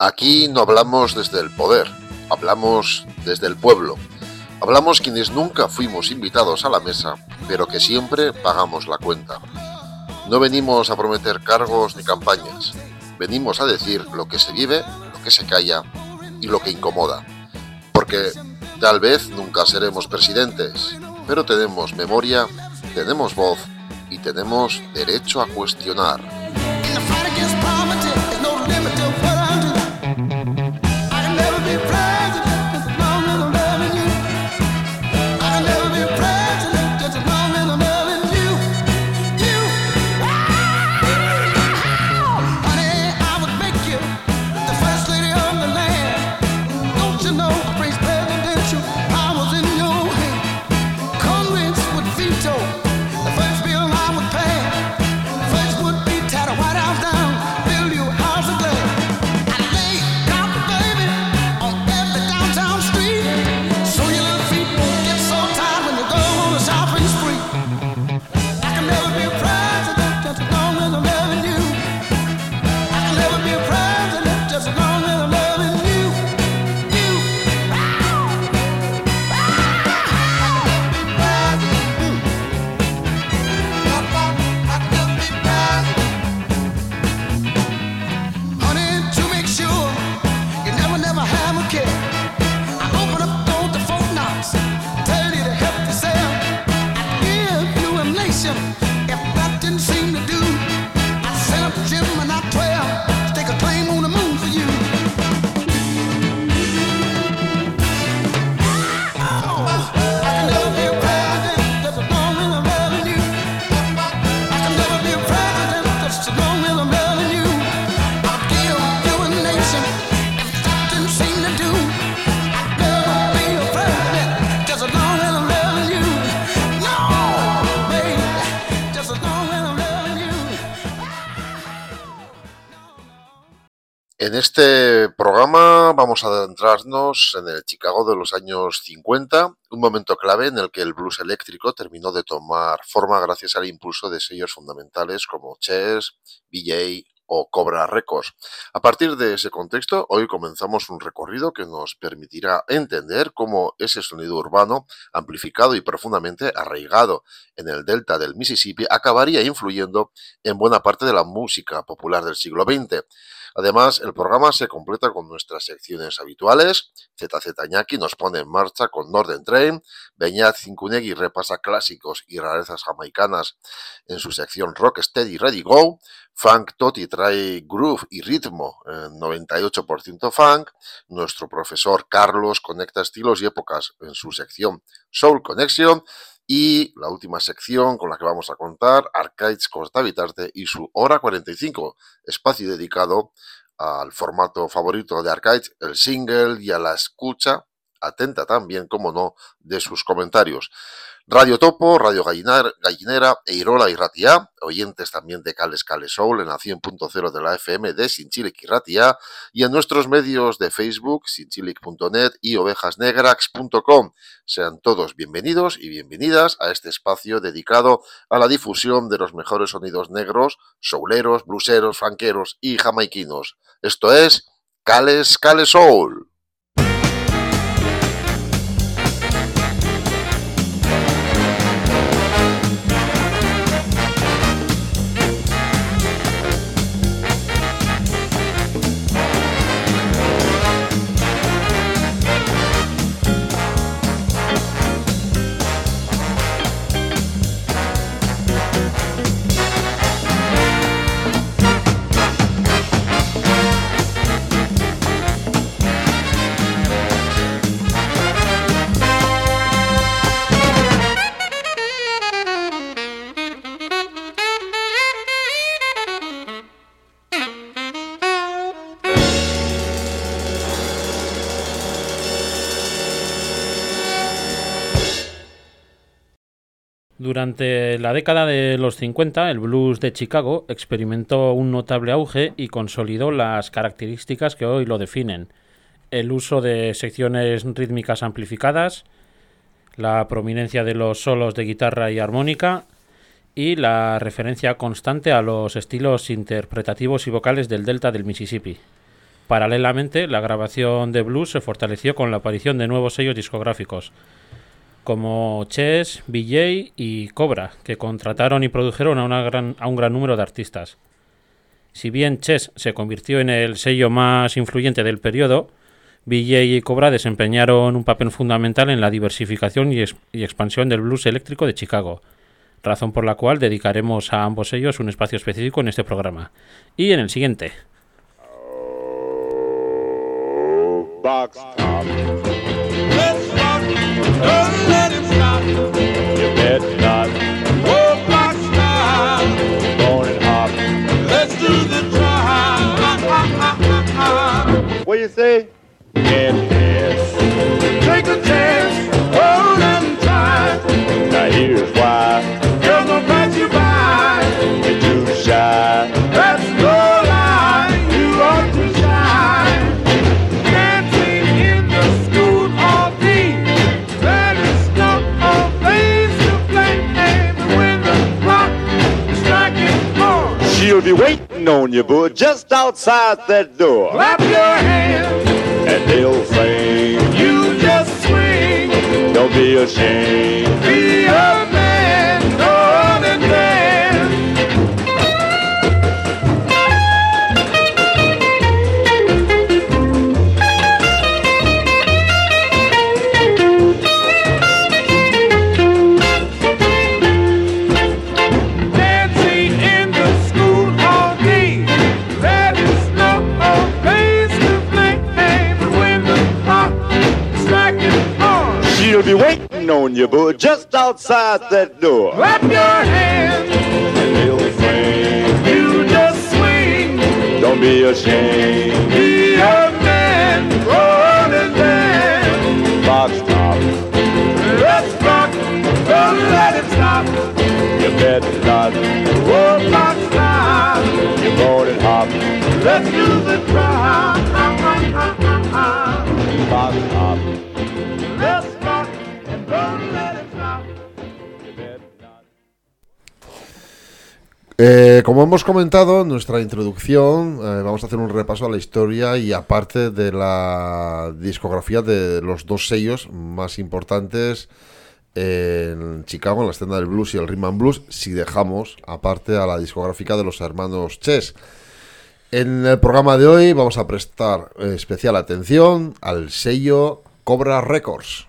Aquí no hablamos desde el poder, hablamos desde el pueblo. Hablamos quienes nunca fuimos invitados a la mesa, pero que siempre pagamos la cuenta. No venimos a prometer cargos ni campañas, venimos a decir lo que se vive, lo que se calla y lo que incomoda. Porque tal vez nunca seremos presidentes, pero tenemos memoria, tenemos voz y tenemos derecho a cuestionar. Este programa vamos a adentrarnos en el Chicago de los años 50, un momento clave en el que el blues eléctrico terminó de tomar forma gracias al impulso de sellos fundamentales como Chess, BJ o Cobra Records. A partir de ese contexto, hoy comenzamos un recorrido que nos permitirá entender cómo ese sonido urbano, amplificado y profundamente arraigado en el delta del Mississippi, acabaría influyendo en buena parte de la música popular del siglo XX. Además, el programa se completa con nuestras secciones habituales. ZZ Ñaki nos pone en marcha con Northern Train. Beñat Cincunegui repasa clásicos y rarezas jamaicanas en su sección Rock Steady Ready Go. Funk Toti trae groove y ritmo, 98% funk. Nuestro profesor Carlos conecta estilos y épocas en su sección Soul Connection. Y la última sección con la que vamos a contar, Arcades Costa Vitarte y su Hora 45, espacio dedicado al formato favorito de Arcades, el single y a la escucha, atenta también, como no, de sus comentarios. Radio Topo, Radio Gallinera e Irola y Ratia, oyentes también de Cales Cales Soul en la 100.0 de la FM de Sinchilic y Ratia, y en nuestros medios de Facebook, sinchilic.net y ovejasnegrax.com. Sean todos bienvenidos y bienvenidas a este espacio dedicado a la difusión de los mejores sonidos negros, souleros, bluseros, franqueros y jamaiquinos. Esto es Cales Cales Soul. Durante la década de los 50, el blues de Chicago experimentó un notable auge y consolidó las características que hoy lo definen. El uso de secciones rítmicas amplificadas, la prominencia de los solos de guitarra y armónica y la referencia constante a los estilos interpretativos y vocales del delta del Mississippi. Paralelamente, la grabación de blues se fortaleció con la aparición de nuevos sellos discográficos, como Chess, BJ y Cobra, que contrataron y produjeron a, una gran, a un gran número de artistas. Si bien Chess se convirtió en el sello más influyente del periodo, BJ y Cobra desempeñaron un papel fundamental en la diversificación y, y, expansión del blues eléctrico de Chicago, razón por la cual dedicaremos a ambos ellos un espacio específico en este programa. Y en el siguiente. box. You bet not. Oh. Going and hop. Let's do the. What you say? Yes. Take a chance. Hold and try. Now here's She'll be waiting on you, bud, just outside that door. Clap your hands. And they'll sing, You just swing. don't be ashamed. Be a She'll be waiting on you, bud, just outside that door. clap your hands. And they'll sing, You just swing. don't be ashamed. Be a man. Roll and dance. Box top, Let's rock. Don't let it stop. you bet not. Oh, box stop. You're going and hop. Let's do the drop. Box top, Eh, como hemos comentado en nuestra introducción, eh, vamos a hacer un repaso a la historia y aparte de la discografía de los dos sellos más importantes en Chicago, en la escena del blues y el rhythm and blues, si dejamos aparte a la discográfica de los hermanos Chess. En el programa de hoy vamos a prestar especial atención al sello Cobra Records.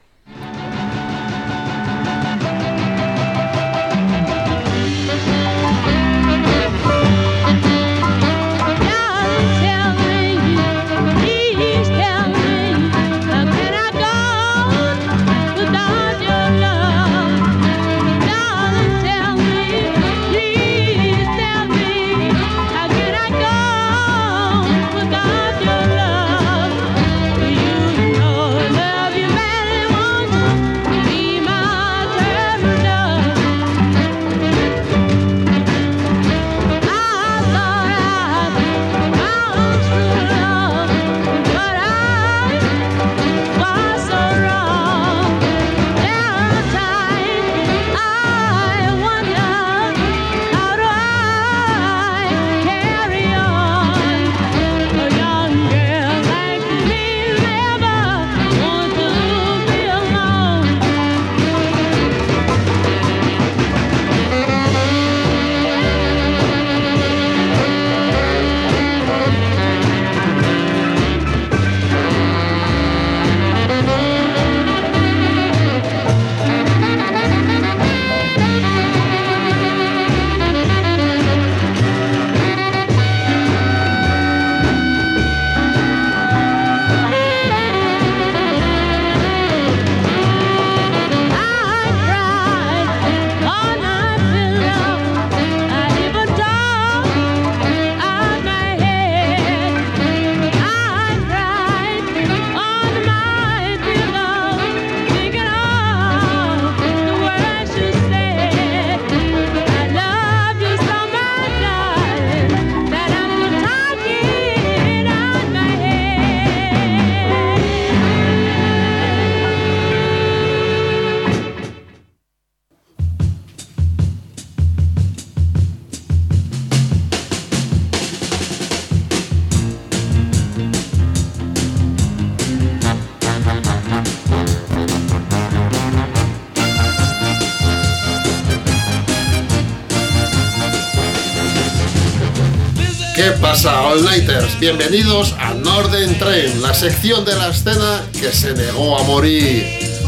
Bienvenidos a Norden Train, la sección de la escena que se negó a morir.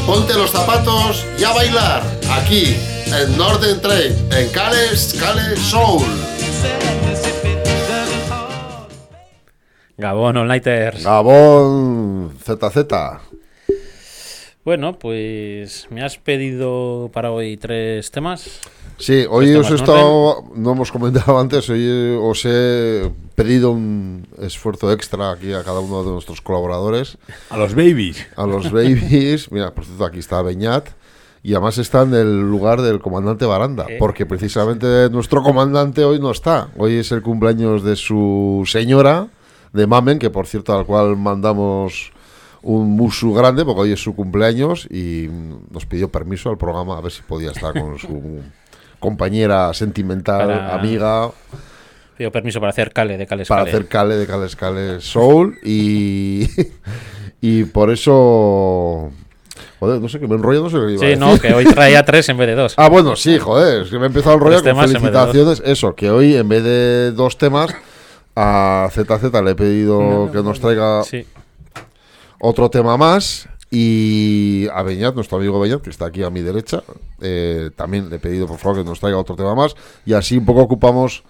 Ponte los zapatos y a bailar, aquí, en Norden Train, en Cales, Cales Soul. Gabón, All Nighters. Gabón ZZ. Bueno, pues me has pedido para hoy tres temas. Sí, hoy os he estado, no hemos comentado antes, hoy os he pedido un esfuerzo extra aquí a cada uno de nuestros colaboradores, A los babies. a los babies. Mira, por cierto, aquí está Beñat. Y además está en el lugar del comandante Baranda, Eh. porque precisamente nuestro comandante hoy no está. Hoy es el cumpleaños de su señora, de Mamen, que por cierto al cual mandamos un musu grande, porque hoy es su cumpleaños y nos pidió permiso al programa a ver si podía estar con su compañera sentimental, Para- amiga, Permiso para hacer cale de cales para Cale. hacer cale de Cales Soul y, y por eso... Joder, no sé, que me enrollo, no sé qué iba a Sí, decir. no, que hoy traía tres en vez de dos. Ah, bueno, sí, joder, es que me he empezado a enrollar Tres con felicitaciones. Eso, que hoy en vez de dos temas, a ZZ le he pedido que nos traiga Sí. otro tema más. Y a Beñat, nuestro amigo Beñat, que está aquí a mi derecha, eh, también le he pedido por favor que nos traiga otro tema más. Y así un poco ocupamos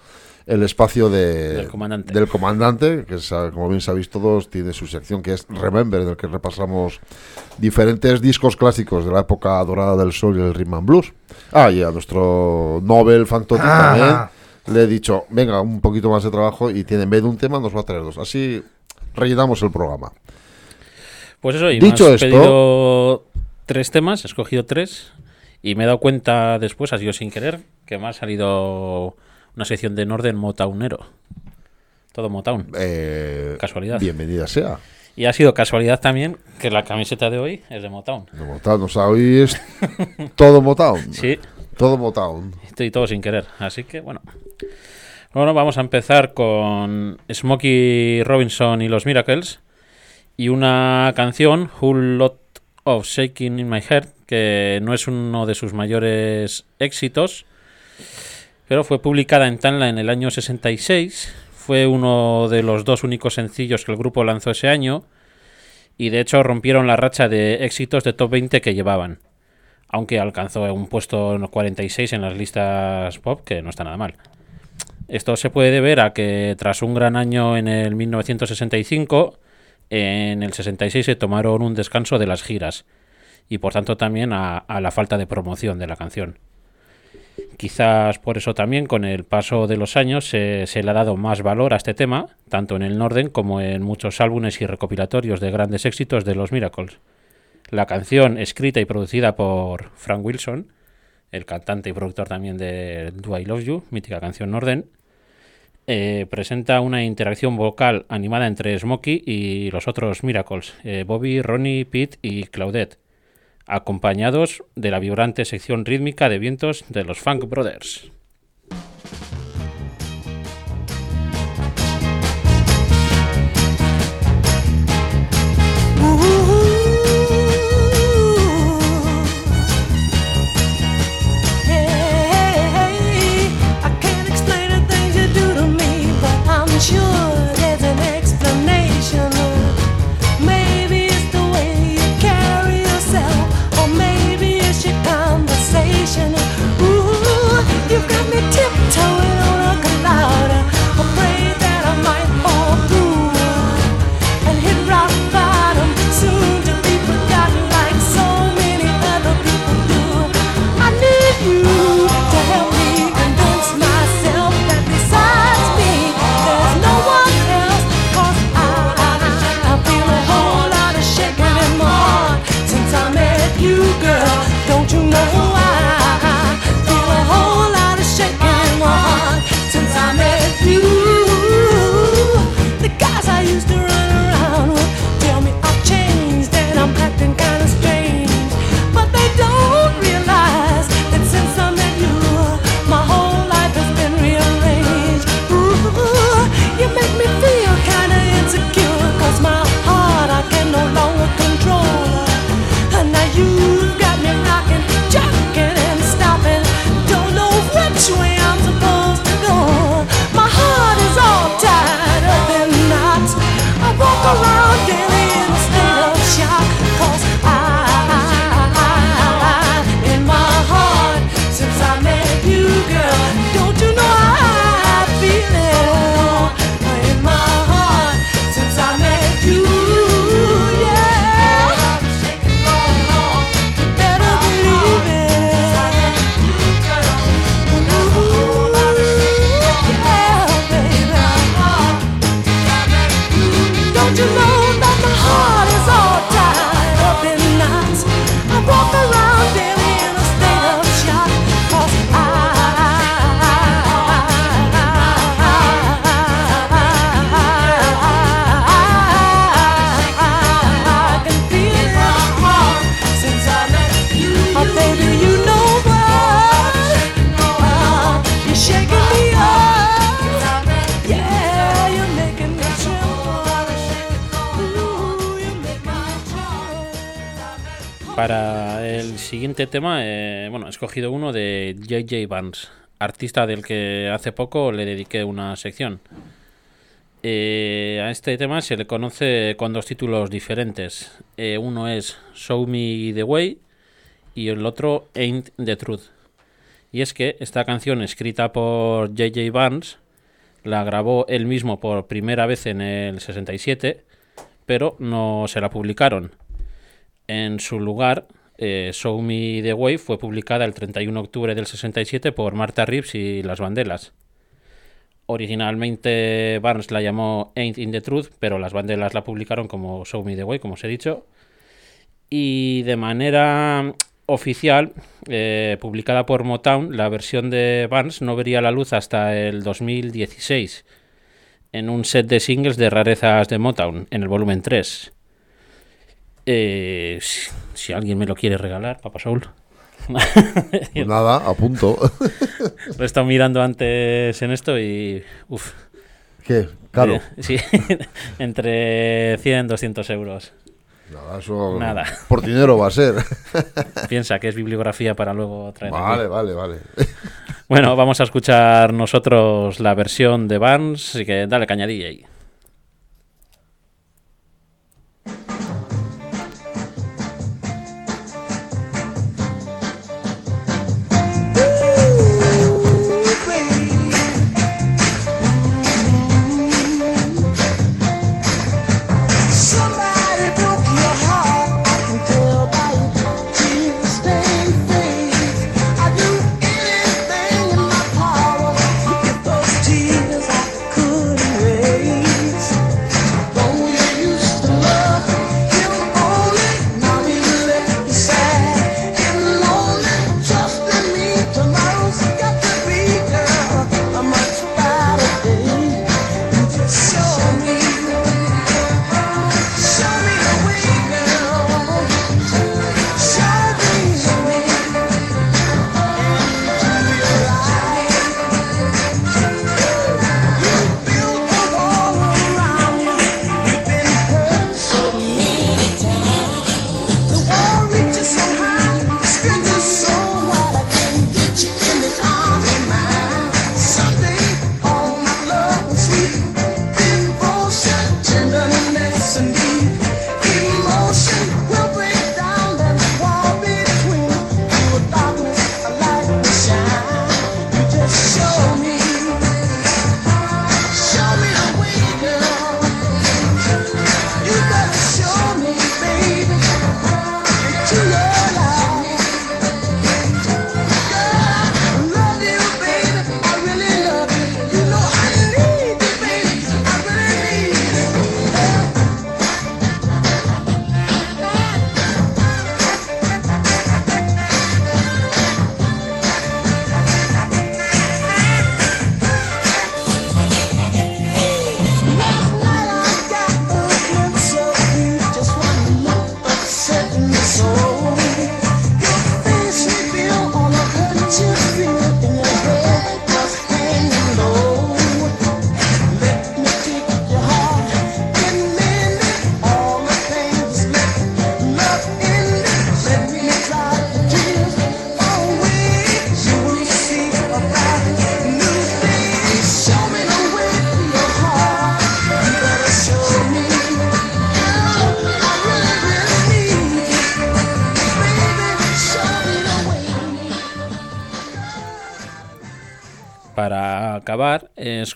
el espacio de, Del comandante. del comandante, que es, ah, como bien sabéis todos, tiene su sección que es Remember, en el que repasamos diferentes discos clásicos de la época dorada del sol y el rhythm and blues. Ah, y a nuestro Nobel Fantotti también le he dicho, venga, un poquito más de trabajo y tiene en vez de un tema nos va a traer dos. Así rellenamos el programa. Pues eso, y Dicho me has esto- pedido tres temas, he escogido tres, y me he dado cuenta después, ha sido sin querer, que me ha salido una sección de Norden Motownero. Todo Motown. Eh, Casualidad. Bienvenida sea. Y ha sido casualidad también que la camiseta de hoy es de Motown. De Motown, o sea, hoy es todo Motown. Sí, Todo Motown. estoy todo sin querer. Así que bueno. Bueno, vamos a empezar con Smokey Robinson y los Miracles. Y una canción, Whole Lot of Shaking in My Heart, que no es uno de sus mayores éxitos, pero fue publicada en Tanla en el año 66. Fue uno de los dos únicos sencillos que el grupo lanzó ese año. Y de hecho rompieron la racha de éxitos de top 20 que llevaban aunque alcanzó un puesto 46 en las listas pop, que no está nada mal. Esto se puede deber a que tras un gran año en el 1965, en el 66 se tomaron un descanso de las giras y por tanto también a, a la falta de promoción de la canción. Quizás por eso también con el paso de los años se, le ha dado más valor a este tema, tanto en el Norden como en muchos álbumes y recopilatorios de grandes éxitos de los Miracles. La canción, escrita y producida por Frank Wilson, el cantante y productor también de Do I Love You, mítica canción Norden, eh, presenta una interacción vocal animada entre Smokey y los otros Miracles, eh, Bobby, Ronnie, Pete y Claudette, acompañados de la vibrante sección rítmica de vientos de los Funk Brothers. Siguiente tema, eh, bueno, he escogido uno de JJ Vance, artista del que hace poco le dediqué una sección. Eh, a este tema se le conoce con dos títulos diferentes. Eh, uno es Show Me the Way y el otro Ain't the Truth. Y es que esta canción escrita por JJ Vance la grabó él mismo por primera vez en el 67, pero no se la publicaron. En su lugar, eh, Show Me the Way fue publicada el 31 de octubre del 67 por Martha Reeves y Las Bandelas. Originalmente Barnes la llamó Ain't in the Truth, pero Las Bandelas la publicaron como Show Me the Way, como os he dicho. Y de manera oficial, eh, publicada por Motown, la versión de Barnes no vería la luz hasta el 2016, en un set de singles de rarezas de Motown, en el volumen 3. Eh, si, si alguien me lo quiere regalar, Papa Soul. Pues nada, a punto. Lo he estado mirando antes en esto y. Uf. ¿Qué? Claro. Eh, sí, entre 100 y 200 euros. Nada, eso Nada. por dinero va a ser. Piensa que es bibliografía para luego traer. aquí. vale, vale, vale. Bueno, vamos a escuchar nosotros la versión de Barnes, así que dale cañadilla ahí.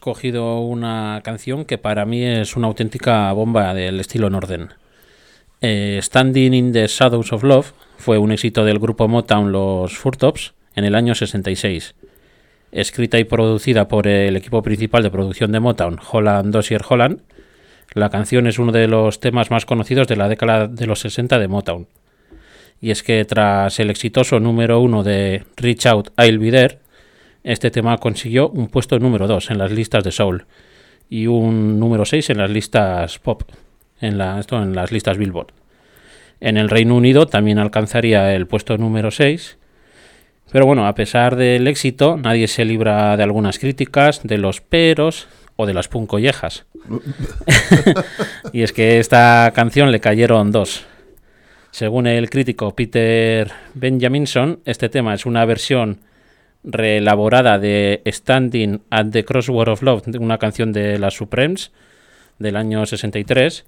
Escogido una canción que para mí es una auténtica bomba del estilo Norden. Eh, Standing in the Shadows of Love fue un éxito del grupo Motown Los Furtops en el año 66. Escrita y producida por el equipo principal de producción de Motown, Holland Dossier Holland, la canción es uno de los temas más conocidos de la década de los 60 de Motown. Y es que tras el exitoso número uno de Reach Out, I'll Be There, este tema consiguió un puesto número 2 en las listas de soul y un número 6 en las listas pop, en, esto en las listas Billboard. En el Reino Unido también alcanzaría el puesto número 6, pero bueno, a pesar del éxito, nadie se libra de algunas críticas, de los peros o de las puncollejas. y es que esta canción le cayeron dos. Según el crítico Peter Benjaminson, este tema es una versión reelaborada de Standing at the Crossword of Love, una canción de las Supremes del año 63.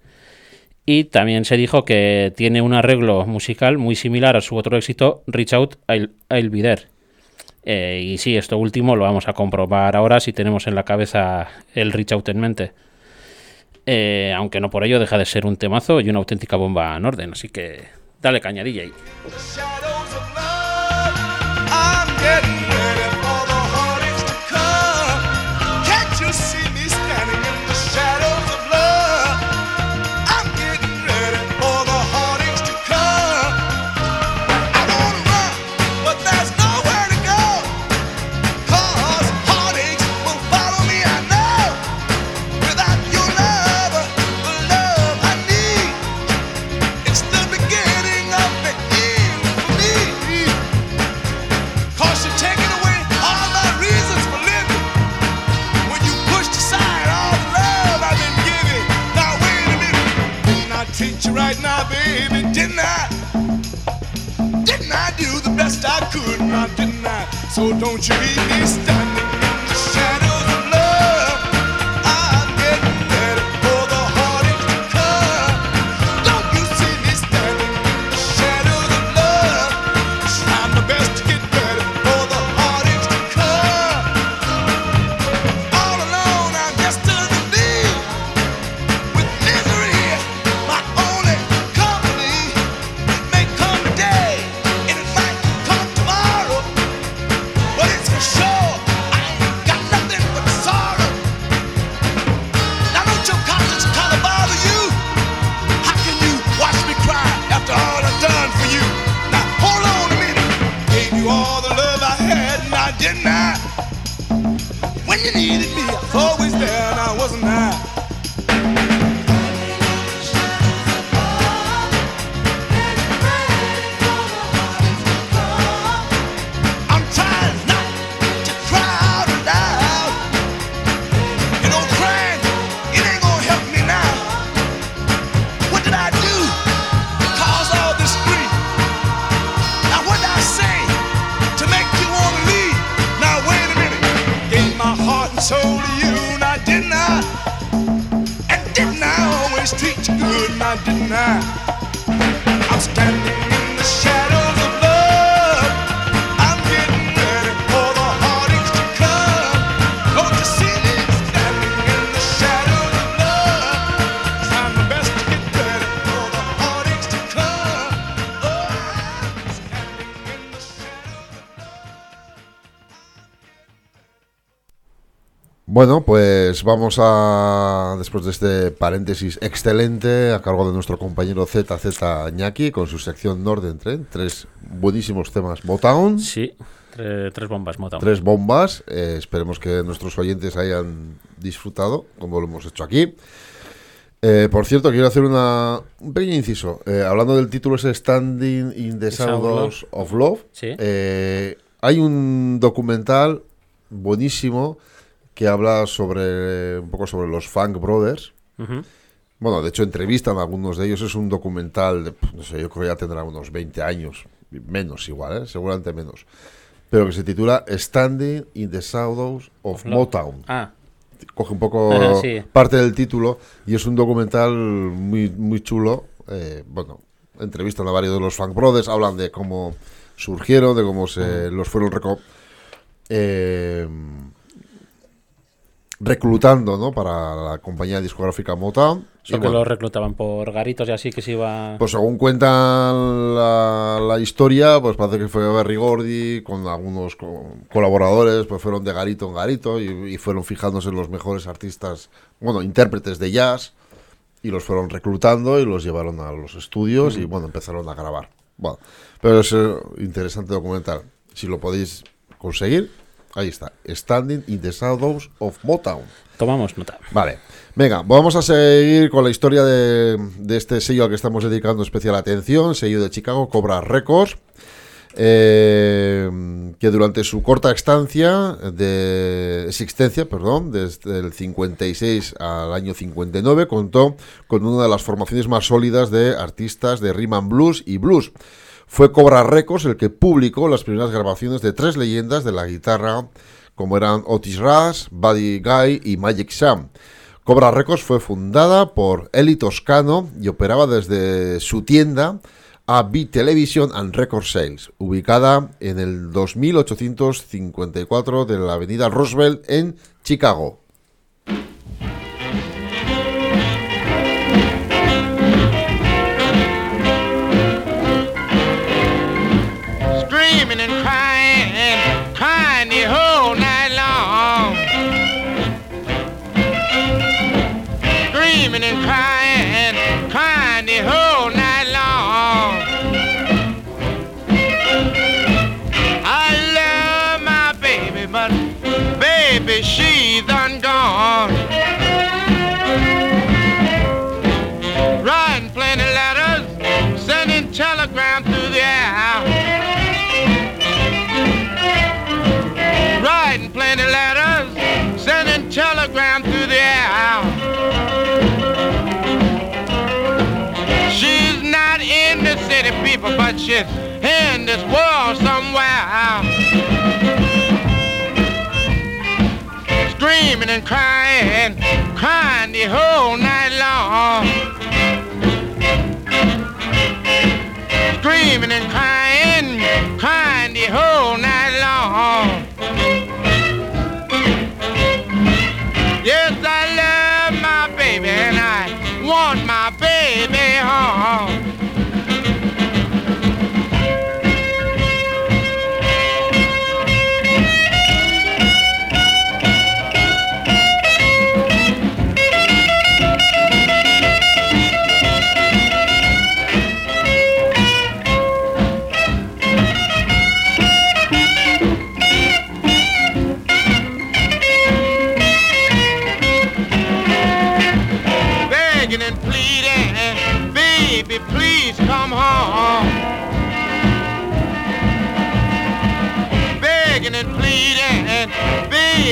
Y también se dijo que tiene un arreglo musical muy similar a su otro éxito, Reach Out, I'll, I'll Be There. Eh, y sí, esto último lo vamos a comprobar ahora si tenemos en la cabeza el Reach Out en mente. Eh, aunque no por ello deja de ser un temazo y una auténtica bomba en orden. Así que dale caña, DJ. I could? Now didn't I? So don't you leave me standing Bueno, pues vamos a, después de este paréntesis excelente, a cargo de nuestro compañero ZZ Ñaki, con su sección Norden Tren, tres buenísimos temas Motown, Sí, tre- tres bombas Motown. tres bombas, eh, esperemos que nuestros oyentes hayan disfrutado, como lo hemos hecho aquí. Eh, por cierto, quiero hacer una, un pequeño inciso. Eh, hablando del título ese Standing in the Shadows Shadows of Love, Sí. eh, hay un documental buenísimo que habla sobre un poco sobre los Funk Brothers. Bueno, de hecho entrevistan a algunos de ellos. Es un documental, de, no sé, yo creo que ya tendrá unos 20 años, menos igual, ¿eh? seguramente menos. Pero que se titula Standing in the Shadows of. Motown Ah, coge un poco Ajá, sí. parte del título y es un documental muy, muy chulo. eh, bueno, entrevistan a varios de los Funk Brothers, hablan de cómo surgieron, de cómo se los fueron eh, reclutando, ¿no? Para la compañía discográfica Motown. Y Eso que bueno, lo reclutaban por garitos y así que se iba. Pues según cuentan la, la historia, pues parece que fue Berry Gordy con algunos co- colaboradores, pues fueron de garito en garito y, y fueron fijándose en los mejores artistas, bueno, intérpretes de jazz y los fueron reclutando y los llevaron a los estudios y bueno, empezaron a grabar. Bueno, pero es eh, interesante documental. Si lo podéis conseguir, ahí está. Standing in the Shadows of Motown. Tomamos nota. Vale, venga, vamos a seguir con la historia de, de este sello al que estamos dedicando especial atención, sello de Chicago, Cobra Records, eh, que durante su corta estancia de existencia, perdón, desde el 56 al año 59, contó con una de las formaciones más sólidas de artistas de rhythm and blues y blues. Fue Cobra Records el que publicó las primeras grabaciones de tres leyendas de la guitarra, como eran Otis Rush, Buddy Guy y Magic Sam. Cobra Records fue fundada por Eli Toscano y operaba desde su tienda AB Television and Record Sales, ubicada en el 2854 de la avenida Roosevelt en Chicago. People, but she's in this world somewhere. Screaming and crying, crying the whole night long. Screaming and crying, crying the whole night long. Yes, I love my baby and I want my baby home.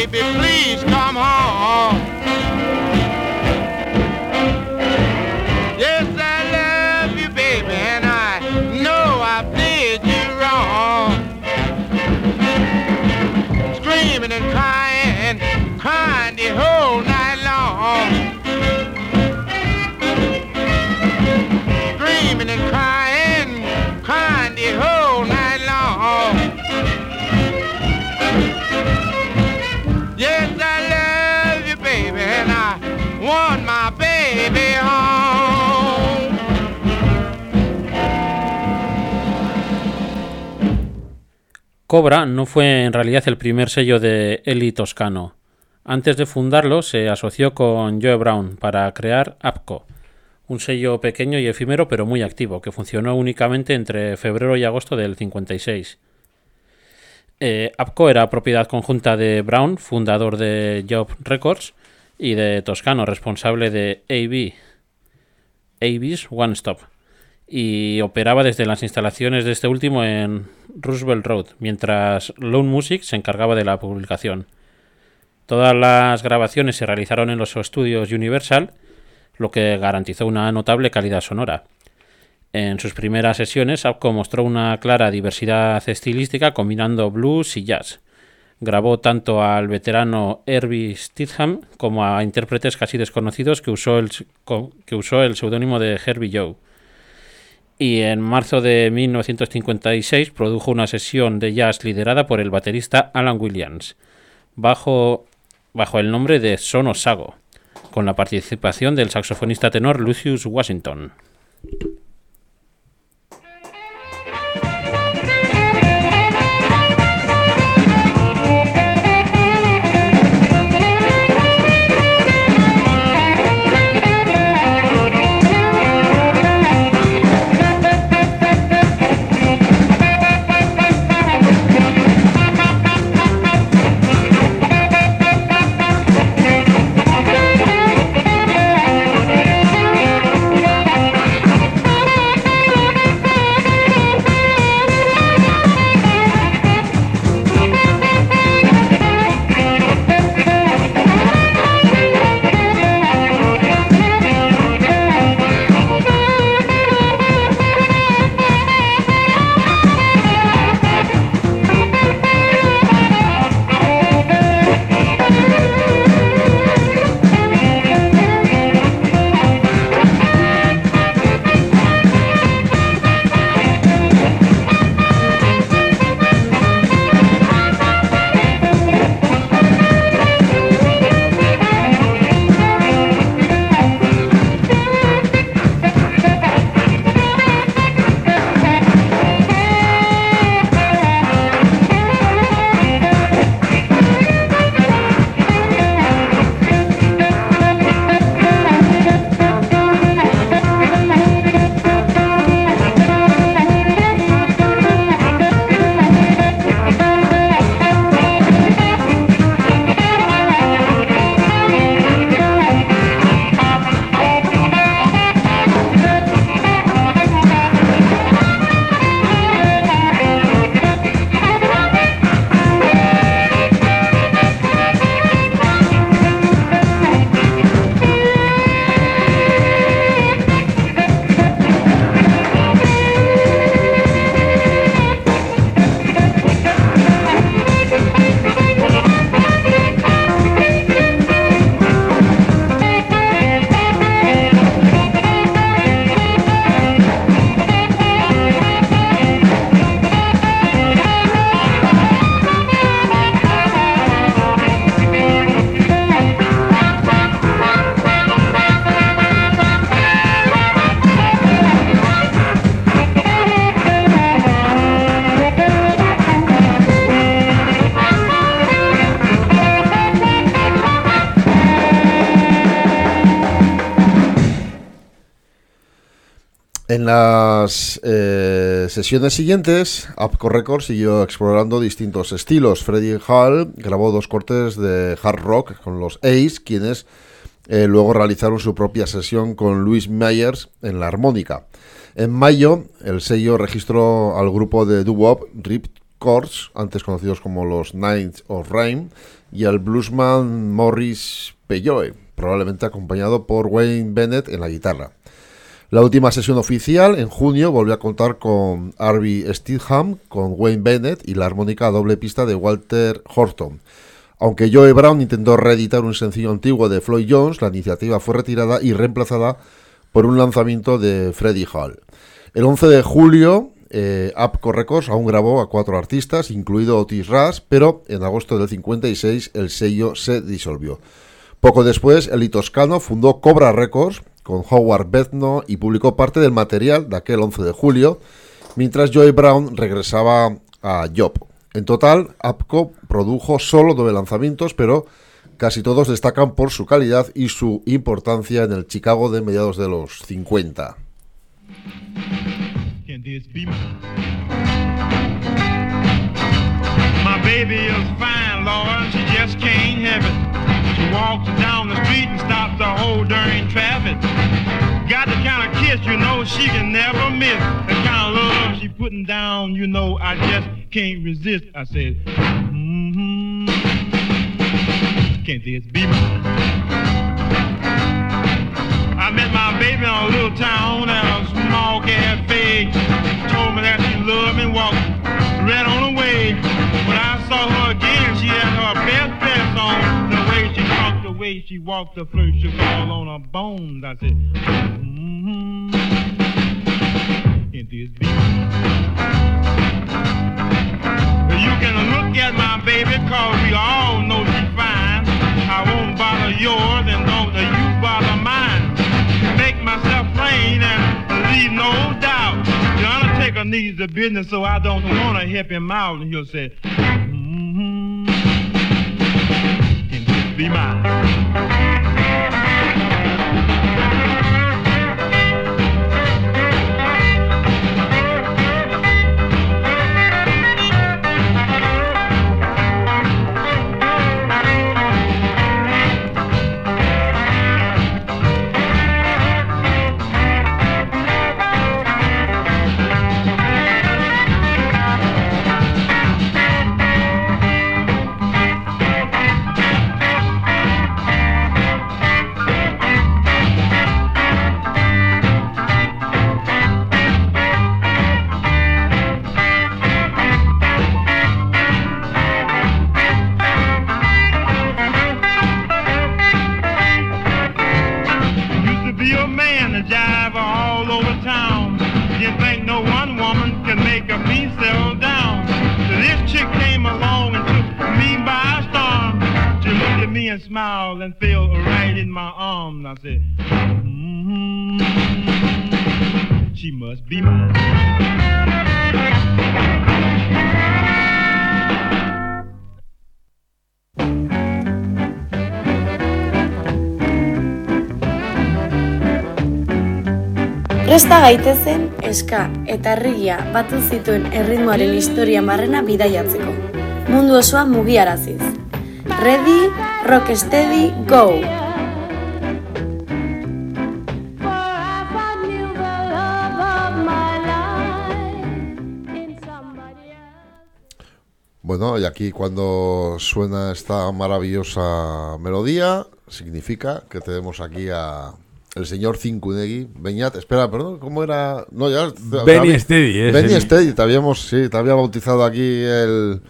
Baby, please Cobra no fue en realidad el primer sello de Eli Toscano. Antes de fundarlo se asoció con Joe Brown para crear APCO, un sello pequeño y efímero pero muy activo, que funcionó únicamente entre febrero y agosto del 56. Eh, APCO era propiedad conjunta de Brown, fundador de Job Records, y de Toscano, responsable de AB, AB's One Stop, y operaba desde las instalaciones de este último en Roosevelt Road, mientras Lone Music se encargaba de la publicación. Todas las grabaciones se realizaron en los estudios Universal, lo que garantizó una notable calidad sonora. En sus primeras sesiones, Apco mostró una clara diversidad estilística combinando blues y jazz. Grabó tanto al veterano Herbie Stidham como a intérpretes casi desconocidos que usó el, que usó el seudónimo de Herbie Joe. Y en marzo de 1956 produjo una sesión de jazz liderada por el baterista Alan Williams, bajo, bajo el nombre de Sono Sago, con la participación del saxofonista tenor Lucius Washington. En las eh, sesiones siguientes, Apco Records siguió explorando distintos estilos. Freddie Hall grabó dos cortes de hard rock con los Ace, quienes eh, luego realizaron su propia sesión con Louis Myers en la armónica. En mayo, el sello registró al grupo de doo-wop Rip Chords, antes conocidos como los Knights of Rhyme, y al bluesman Morris Peyoe, probablemente acompañado por Wayne Bennett en la guitarra. La última sesión oficial, en junio, volvió a contar con Harvey Stidham, con Wayne Bennett y la armónica doble pista de Walter Horton. Aunque Joe Brown intentó reeditar un sencillo antiguo de Floyd Jones, la iniciativa fue retirada y reemplazada por un lanzamiento de Freddie Hall. El 11 de julio, eh, Apco Records aún grabó a cuatro artistas, incluido Otis Rush, pero en agosto del 56 el sello se disolvió. Poco después, Eli Toscano fundó Cobra Records con Howard Bethno y publicó parte del material de aquel 11 de julio, mientras Joey Brown regresaba a Job. En total, Apco produjo solo nueve lanzamientos, pero casi todos destacan por su calidad y su importancia en el Chicago de mediados de los 50. Lord, she just can't have it. She walks down the street and stops the whole darn traffic. Got the kind of kiss, you know, she can never miss. The kind of love she putting down, you know, I just can't resist. I said, mm-hmm. Can't this be? I met my baby in a little town at a small cafe. Told me that she loved me, walked right on. song. The way she talked, the way she walked, the flirt shook all on her bones. I said, mm-hmm, in this beat. You can look at my baby, cause we all know she's fine. I won't bother yours and don't you bother mine. Make myself plain and leave no doubt. The undertaker needs the business, so I don't want to help him out. And he'll say, can this and smiled and fell right in my arms. I said, mm-hmm, she must be mine. Presta gaitezen eska eta herrigia batu zituen erritmoaren historia marrena bidaiatzeko. Mundu osoa mugiaraziz. Ready, rock steady, go! Bueno, y aquí cuando suena esta maravillosa melodía, significa que tenemos aquí a el señor Cincunegui. Beñat, espera, perdón, ¿cómo era? No, ya. Benny Steady, es Benny Steady, te habíamos, sí, te había bautizado aquí el.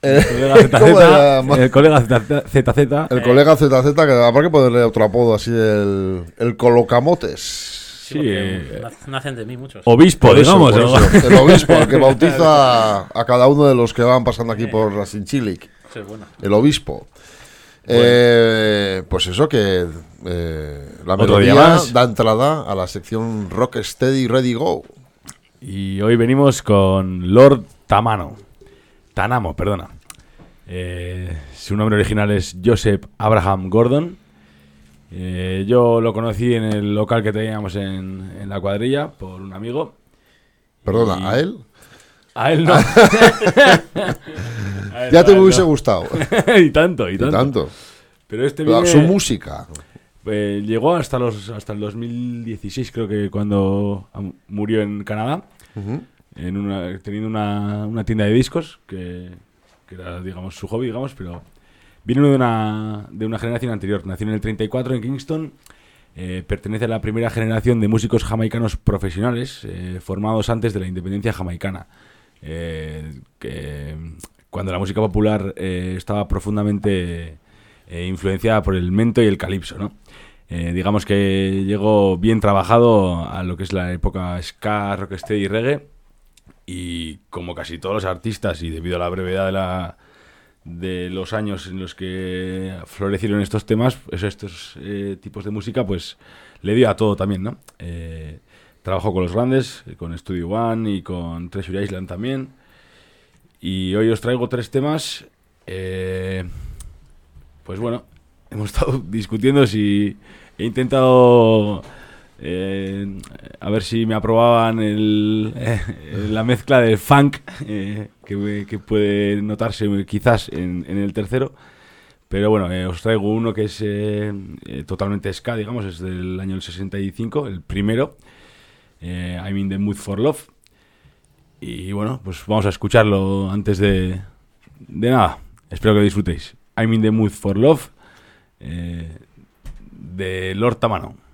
El colega. ZZ, el colega ZZ, El colega ZZ, que habrá que ponerle otro apodo así, el, el Colocamotes. Sí, eh, nac- nacen de mí muchos. obispo, eso, digamos. el obispo, el que bautiza a cada uno de los que van pasando aquí por la Sinchilic. Sí, bueno. El obispo. Eh, pues eso que eh, la melodía más. da entrada a la sección Rock Steady Ready Go. Y hoy venimos con Lord Tamano. Tanamo, perdona. Eh, su nombre original es Joseph Abraham Gordon. Eh, yo lo conocí en el local que teníamos en, en la cuadrilla por un amigo. Perdona, Y- ¿a él? A él no. A él Ya te hubiese no. gustado. y tanto, y Y tanto. tanto. Pero este viene- Su música. Eh, llegó hasta los hasta el 2016, creo que cuando murió en Canadá. En una, teniendo una, una tienda de discos, que, que era, digamos, su hobby, digamos, pero viene de una, de una generación anterior. Nació en el 34 en Kingston, eh, pertenece a la primera generación de músicos jamaicanos profesionales, eh, formados antes de la independencia jamaicana. Eh, que, cuando la música popular eh, estaba profundamente influenciada por el mento y el calipso, ¿no? Digamos que llegó bien trabajado a lo que es la época ska, rocksteady y reggae y como casi todos los artistas y debido a la brevedad de la de los años en los que florecieron estos temas, pues estos eh, tipos de música, pues le dio a todo también, ¿no? Eh, trabajó con los grandes, con Studio One y con Treasure Island también. Y hoy os traigo tres temas. eh, pues bueno, hemos estado discutiendo si he intentado eh, a ver si me aprobaban el, eh, la mezcla del funk eh, que, que puede notarse quizás en, en el tercero. Pero bueno, os traigo uno que es totalmente ska, digamos, es del año el 65, el primero. I'm in the mood for love. Y bueno, pues vamos a escucharlo antes de, de nada. Espero que disfrutéis. I'm in the mood for love de Lord Tamano.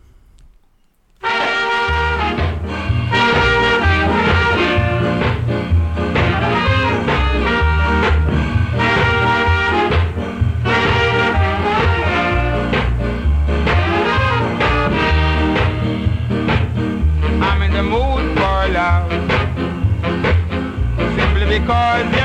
Because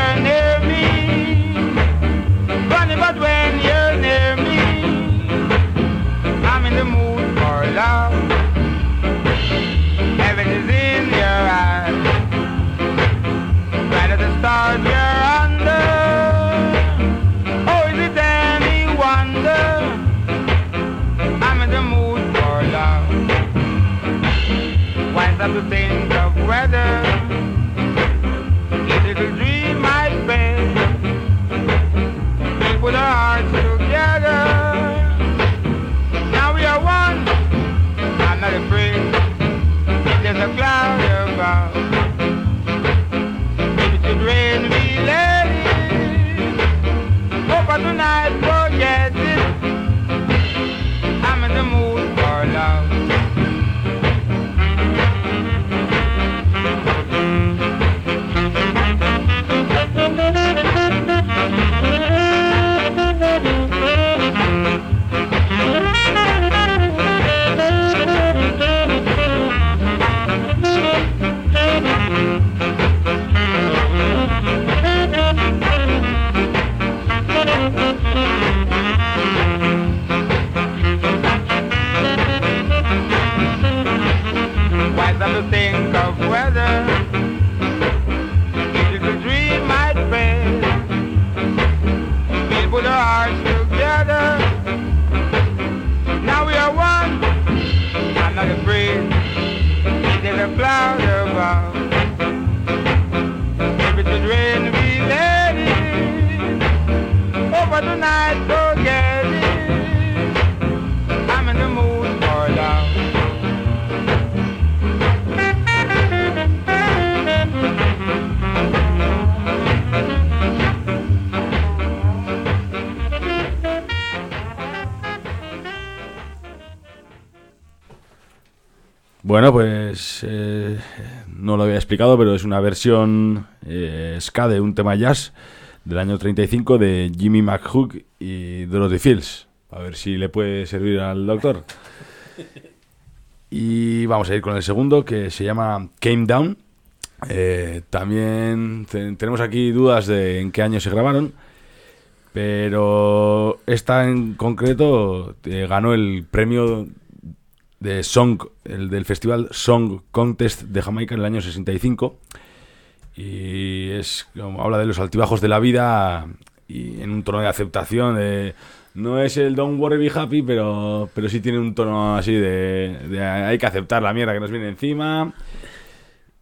explicado, pero es una versión eh, ska de un tema jazz del año 35 de Jimmy McHook y Dorothy Fields. A ver si le puede servir al doctor. Y vamos a ir con el segundo que se llama Came Down. Eh, también te- tenemos aquí dudas de en qué año se grabaron. Pero esta en concreto eh, ganó el premio de Song, el del festival Song Contest de Jamaica en el año 65. Y es como habla de los altibajos de la vida y en un tono de aceptación. de- no es el Don't Worry Be Happy, pero, pero sí tiene un tono así de, hay que aceptar la mierda que nos viene encima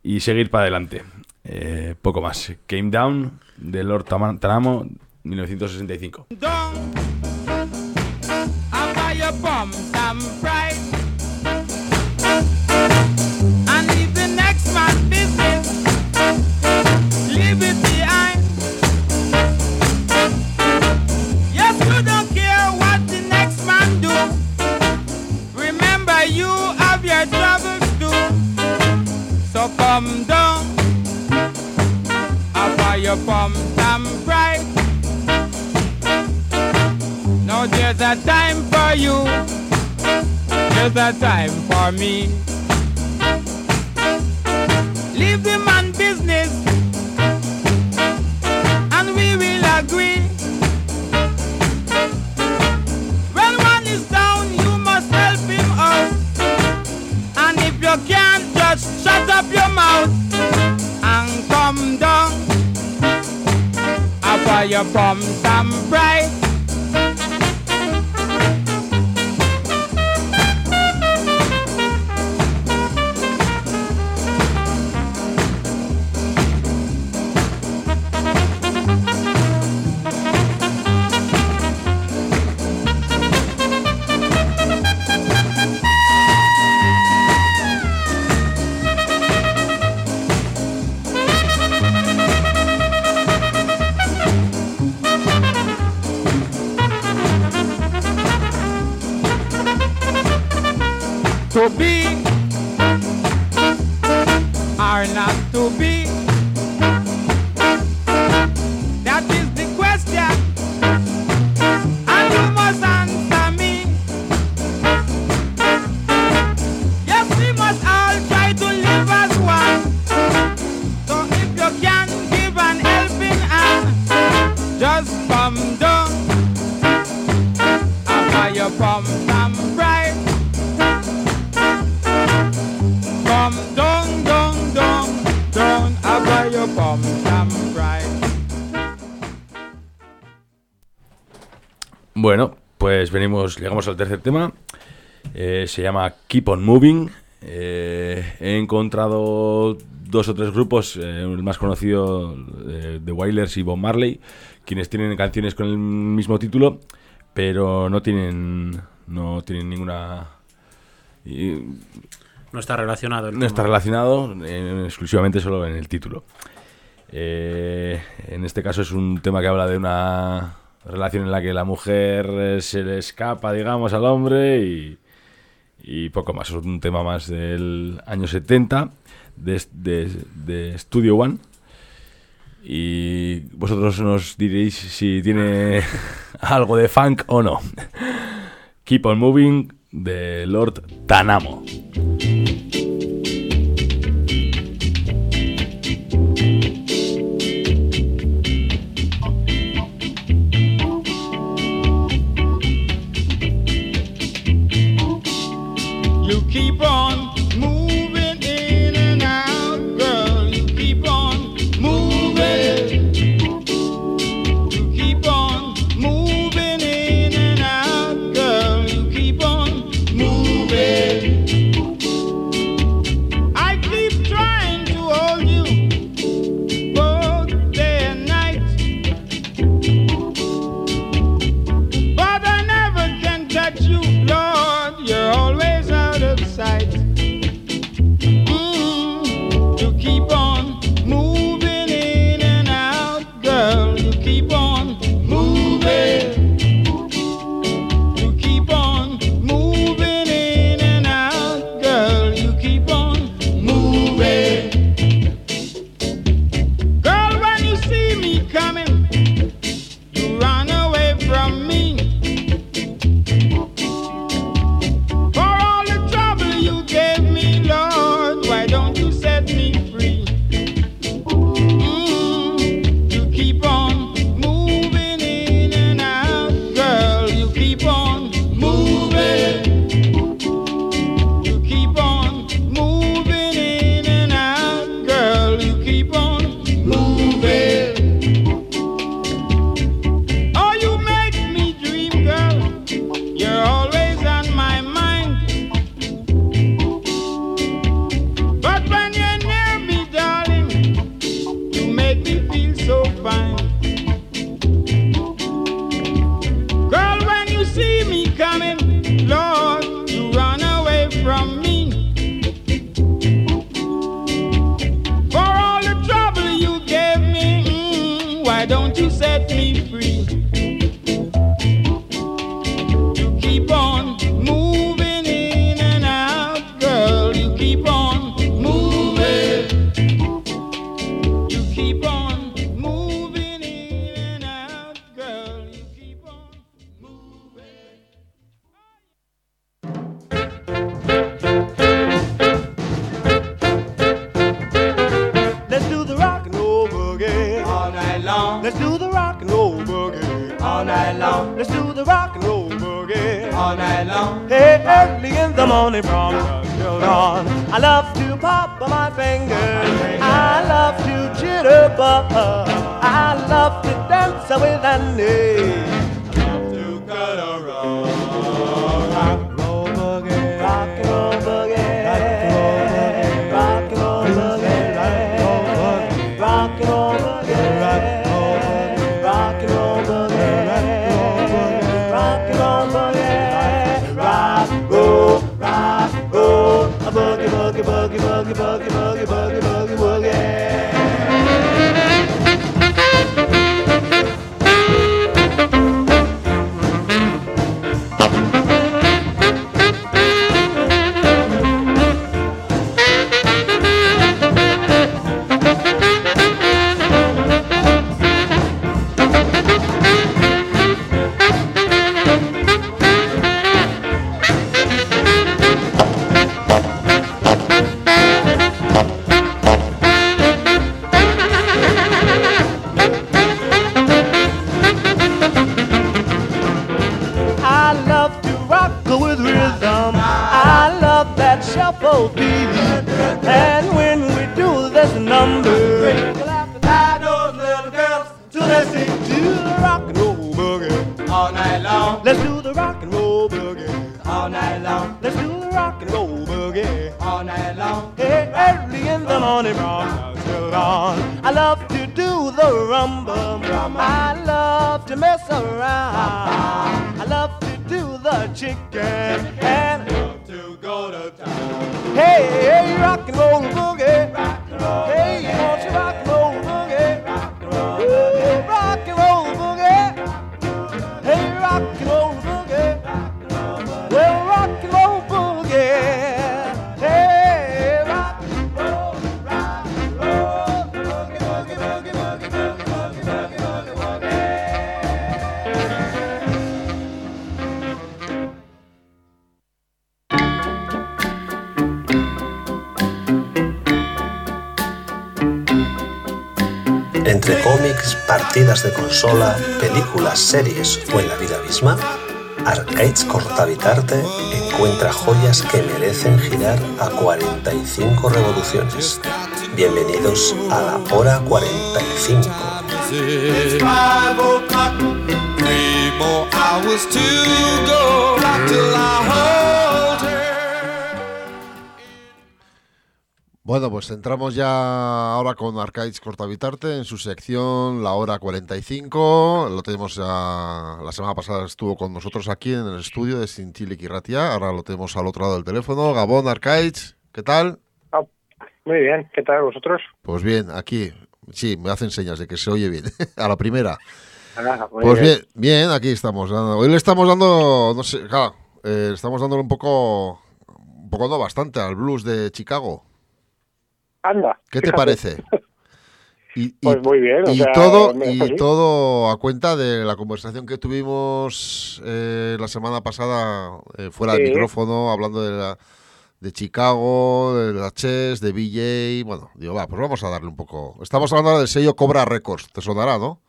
y seguir para adelante. Eh, poco más. Came Down de Lord Tanamo, 1965. I come down. I buy your bum some pride. Now there's a time for you, there's a time for me. Leave the man business, and we will agree. Just shut up your mouth and come down. I Offer your bum some pride. To be or not to be? That is the question, and you must answer me. Yes, we must all try to live as one. So if you can give an helping hand, just come down. After you come Bueno, pues venimos, llegamos al tercer tema. Eh, se llama Keep on Moving eh, he encontrado dos o tres grupos, eh, el más conocido de Wailers y Bob Marley, quienes tienen canciones con el mismo título, pero no tienen no tienen ninguna y- No está relacionado. el no está relacionado exclusivamente solo en el título. En este caso es un tema que habla de una relación en la que la mujer eh, se le escapa, digamos, al hombre y, poco más. Es un tema más del año 70 de, de, de Studio One. Y vosotros nos diréis si tiene algo de funk o no. Keep on Moving de Lord Tanamo. deep on the rock and roll boogie all night long. Let's do the rock and roll boogie all night long. Hey, early in the morning from till dawn. I love to pop on my fingers. I love to jitterbug. Uh, I love to dance with Annie. Love to cut a Encuentra joyas que merecen girar a 45 revoluciones. Bienvenidos a la hora 45. It's five o'clock, three more hours to go. Bueno, pues entramos ya ahora con Arcades Cortavitarte en su sección La Hora 45. Lo tenemos ya, la semana pasada estuvo con nosotros aquí en el estudio de Sintilik y Ratia. Ahora lo tenemos al otro lado del teléfono. Gabón, Arcades, ¿qué tal? Muy bien, ¿qué tal vosotros? Pues bien, aquí. Sí, me hacen señas de que se oye bien. A la primera. Ah, Pues bien, bien, aquí estamos. Hoy le estamos dando, no sé, claro, eh, estamos dándole un poco, un poco no bastante al blues de Chicago. Anda. ¿Qué te fíjate. parece? Y, Pues muy bien, o y sea, todo y a cuenta de la conversación que tuvimos eh, la semana pasada eh, fuera del Sí. micrófono hablando de la de Chicago, de la Chess, de BJ, bueno, digo, va, pues vamos a darle un poco. Estamos hablando ahora del sello Cobra Records, te sonará, ¿no?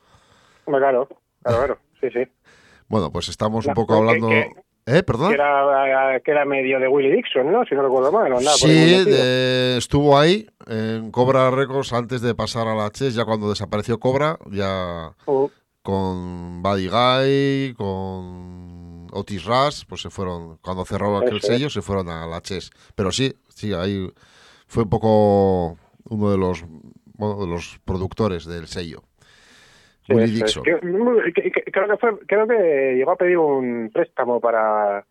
Claro, claro, claro, sí, sí. Bueno, pues estamos La- un poco que- hablando que- ¿Eh? ¿Perdón? Que era, que era medio de Willie Dixon, ¿no? Si no recuerdo mal, andaba Sí, de- estuvo ahí en Cobra Records antes de pasar a la Chess, ya cuando desapareció Cobra, ya Uh, con Buddy Guy, con Otis Rush, pues se fueron, cuando cerró aquel Eso sello, se fueron a la Chess. Pero sí, sí, ahí fue un poco uno de los, bueno, de los productores del sello. Willie. Dixon. Creo que, fue, creo que llegó a pedir un préstamo para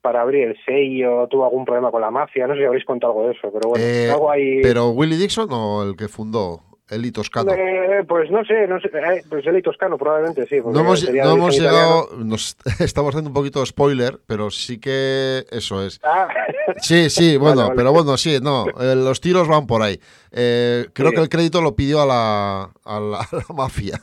para abrir el sello, tuvo algún problema con la mafia, no sé si habréis contado algo de eso, pero bueno, Eh, algo ahí... Pero Willie Dixon o el que fundó, Eli Toscano. Eh, pues no sé, no sé, eh, pues el Toscano probablemente sí. No hemos, no llegado, nos, estamos haciendo un poquito de spoiler, pero sí que eso es. Ah, Sí, sí, bueno, Vale, vale. pero bueno, sí, no, eh, los tiros van por ahí. Eh, creo Sí. que el crédito lo pidió a la, a la, a la mafia.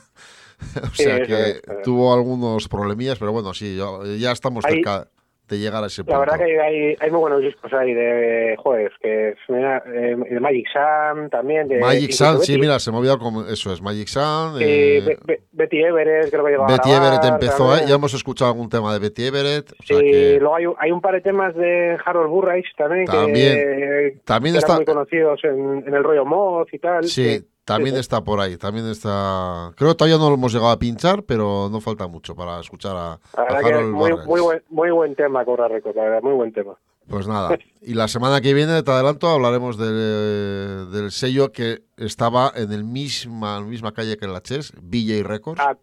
o sea que tuvo algunos problemillas, pero bueno, sí, ya estamos Ahí- cerca de llegar a ese punto. La verdad que hay, muy buenos discos ahí de, joder, que es, mira, eh, de Magic Sam también. De, Magic Sun, sí, mira, se me ha olvidado como eso es, Magic Sun. eh, Be- Be- Betty Everett, creo que llegó a Betty grabar Everett empezó, eh, ya hemos escuchado algún tema de Betty Everett. O sea Sí, que luego hay, un- hay un par de temas de Harold Burrais también, También. que, También que está- eran muy conocidos en, en el rollo Moth y tal. Sí, que- también está por ahí, también está... Creo que todavía no lo hemos llegado a pinchar, pero no falta mucho para escuchar a, a Harold muy, muy, buen, muy buen tema, Corra Record, la verdad, muy buen tema. Pues nada, y la semana que viene, te adelanto, hablaremos del, del sello que estaba en el misma, misma calle que la Chess, BJ Records. Ah.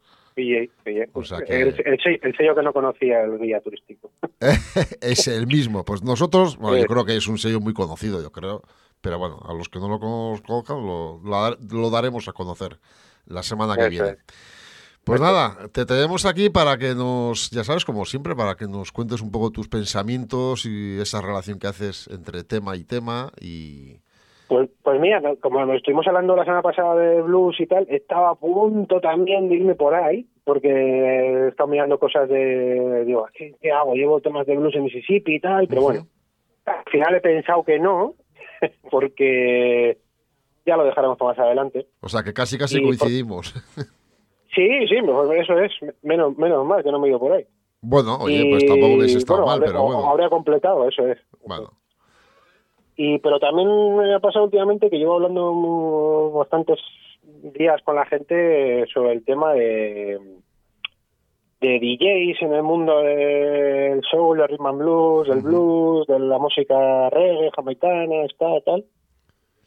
O sea que- el, el sello, el sello que no conocía el guía turístico. es el mismo. Pues nosotros, bueno, yo creo que es un sello muy conocido, yo creo. Pero bueno, a los que no lo conozcan, lo, lo dar- lo daremos a conocer la semana que Eso viene. es. Pues nada, te tenemos aquí para que nos, ya sabes, como siempre, para que nos cuentes un poco tus pensamientos y esa relación que haces entre tema y tema. Y Pues, pues mira, como nos estuvimos hablando la semana pasada de blues y tal, estaba a punto también de irme por ahí, porque he estado mirando cosas de, digo, ¿qué, qué hago? Llevo temas de blues en Mississippi y tal, pero bueno, al final he pensado que no, porque ya lo dejaremos para más adelante. o sea que casi casi Y por- coincidimos. Sí, sí, mejor eso es, menos, menos mal que no me he ido por ahí. bueno, oye, Y, pues tampoco hubiese estado bueno, mal, habré- pero bueno. Habría completado, eso es. Bueno, Y pero también me ha pasado últimamente que llevo hablando bastantes días con la gente sobre el tema de de DJs en el mundo del soul, el rhythm and blues, del blues, de la música reggae, jamaicana, está tal.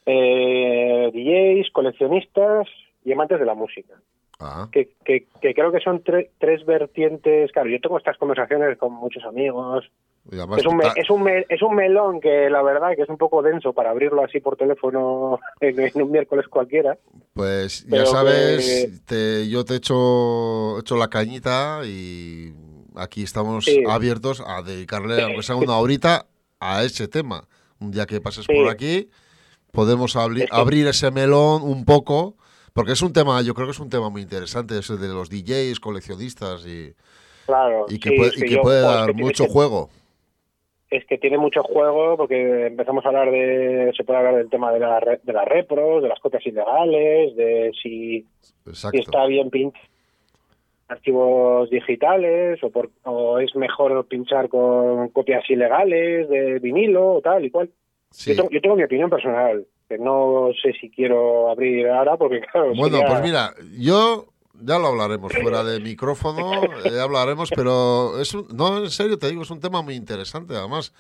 eh, DJs, coleccionistas y amantes de la música. Ah, Que, que, que creo que son tre- tres vertientes. Claro, yo tengo estas conversaciones con muchos amigos. Además Es un, me- es, un me- es un melón que la verdad que es un poco denso para abrirlo así por teléfono en, en un miércoles cualquiera. Pues ya sabes, que- te- yo te echo, echo la cañita y aquí estamos Sí. abiertos a dedicarle, aunque sea una horita, a ese tema. Un día que pases Sí. por aquí, podemos abri- Es que- abrir ese melón un poco, porque es un tema, yo creo que es un tema muy interesante, ese de los DJs, coleccionistas y, Claro. y que sí, puede, es y que yo- puede jo, es dar mucho juego. Es que tiene mucho juego porque empezamos a hablar de. Se puede hablar del tema de, la, de las repros, de las copias ilegales, de si, si está bien pinchar archivos digitales o, por, o es mejor pinchar con copias ilegales de vinilo o tal y cual. Sí. Yo, tengo, yo tengo mi opinión personal, que no sé si quiero abrir ahora porque, claro. Bueno, sería- pues mira, yo ya lo hablaremos fuera de micrófono, eh, hablaremos, pero es un- no, en serio te digo, es un tema muy interesante, además,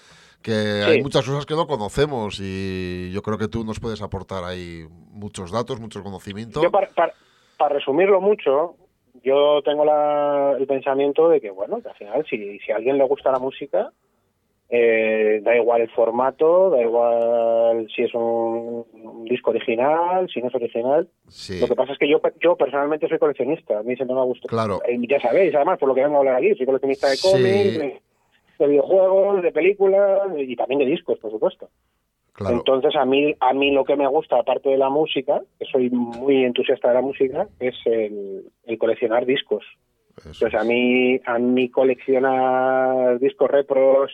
que hay muchas cosas que no conocemos y yo creo que tú nos puedes aportar ahí muchos datos, mucho conocimiento. Yo, para, para, para resumirlo mucho, yo tengo la- el pensamiento de que, bueno, que al final, si, si a alguien le gusta la música, eh, da igual el formato, da igual si es un, un disco original, si no es original. Sí, Lo que pasa es que yo, yo personalmente soy coleccionista, a mí siempre me ha gustado. Claro. Eh, ya sabéis, además, por lo que vengo a hablar aquí, soy coleccionista de Sí. cómics, de, de videojuegos, de películas y también de discos, por supuesto. claro. Entonces a mí a mí lo que me gusta aparte de la música, que soy muy entusiasta de la música, es el, el coleccionar discos. eso Entonces a es. mí a mí coleccionar discos repros,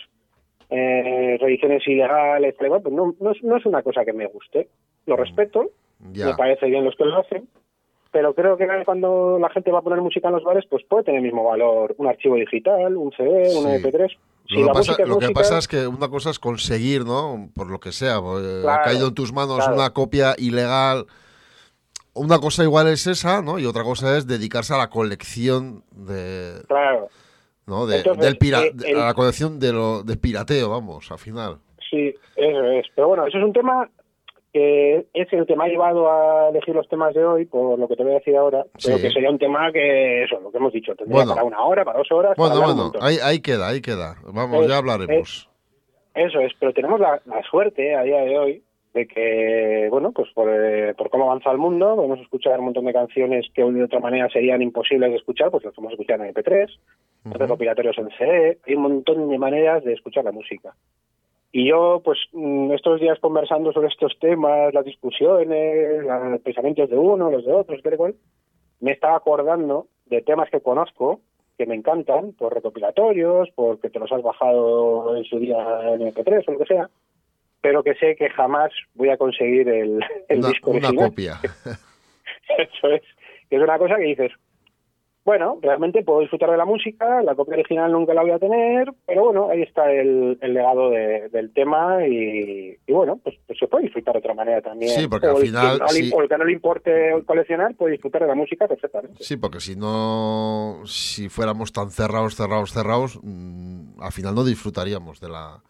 eh, reediciones ilegales, pues no, no, es, no es una cosa que me guste. Lo respeto, me parece bien los que lo hacen, pero creo que cuando la gente va a poner música en los bares, pues puede tener el mismo valor un archivo digital, un CD, un Sí. MP3. Si Lo, que pasa, música es que música- pasa es que una cosa es conseguir, ¿no? Por lo que sea, eh, ha caído en tus manos claro. una copia ilegal. Una cosa igual es esa, ¿no? Y otra cosa es dedicarse a la colección de, Claro, ¿no? De, Entonces, del pira- eh, el- a la colección de lo de pirateo, vamos, al final. Sí, eso es. Pero bueno, eso es un tema que es el que me ha llevado a elegir los temas de hoy, por lo que te voy a decir ahora. Pero Sí. que sería un tema que, eso, lo que hemos dicho, tendría Bueno. para una hora, para dos horas. Bueno, bueno, ahí, ahí queda, ahí queda. Vamos, Eh, ya hablaremos. Eso es, pero tenemos la, la suerte a día de hoy de que, bueno, pues por, eh, por cómo avanza el mundo, podemos escuchar un montón de canciones que de otra manera serían imposibles de escuchar, pues las podemos escuchar en MP3, Ujú. recopilatorios en CD, hay un montón de maneras de escuchar la música. Y yo, pues, mm, estos días conversando sobre estos temas, las discusiones, los pensamientos de uno, los de otros, tal cual, me estaba acordando de temas que conozco, que me encantan, por recopilatorios, porque te los has bajado en su día en MP3 o lo que sea, pero que sé que jamás voy a conseguir el, el Una, disco una original. copia. Eso es. Es una cosa que dices, bueno, realmente puedo disfrutar de la música, la copia original nunca la voy a tener, pero bueno, ahí está el, el legado de- del tema y, y bueno, pues, pues se puede disfrutar de otra manera también. Sí, porque al O final, sí. O el que no le importe coleccionar puede disfrutar de la música perfectamente. Sí, porque si no, si fuéramos tan cerrados, cerrados, cerrados, mm, al final no disfrutaríamos de la,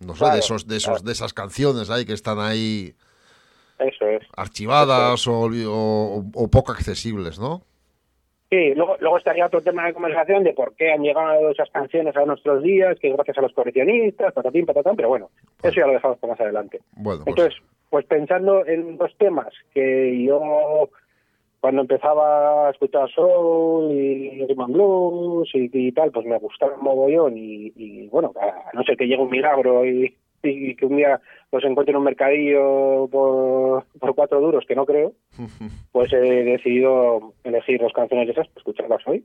no sé, Claro, de esos, de esos, claro. de esas canciones ahí que están ahí Eso es. archivadas o, o- o poco accesibles, ¿no? Sí, luego, luego estaría otro tema de conversación de por qué han llegado esas canciones a nuestros días, que es gracias a los coleccionistas, patatín, patatán, pero bueno, eso ya lo dejamos para más adelante. Bueno, pues, Entonces, pues pensando en dos temas que yo cuando empezaba a escuchar soul y rhythm and blues y, y tal, pues me gustaba un mogollón y, y, bueno, a no ser que llegue un milagro y, y que un día los encuentre en un mercadillo por, por cuatro duros, que no creo, pues he decidido elegir dos canciones de esas para escucharlas hoy.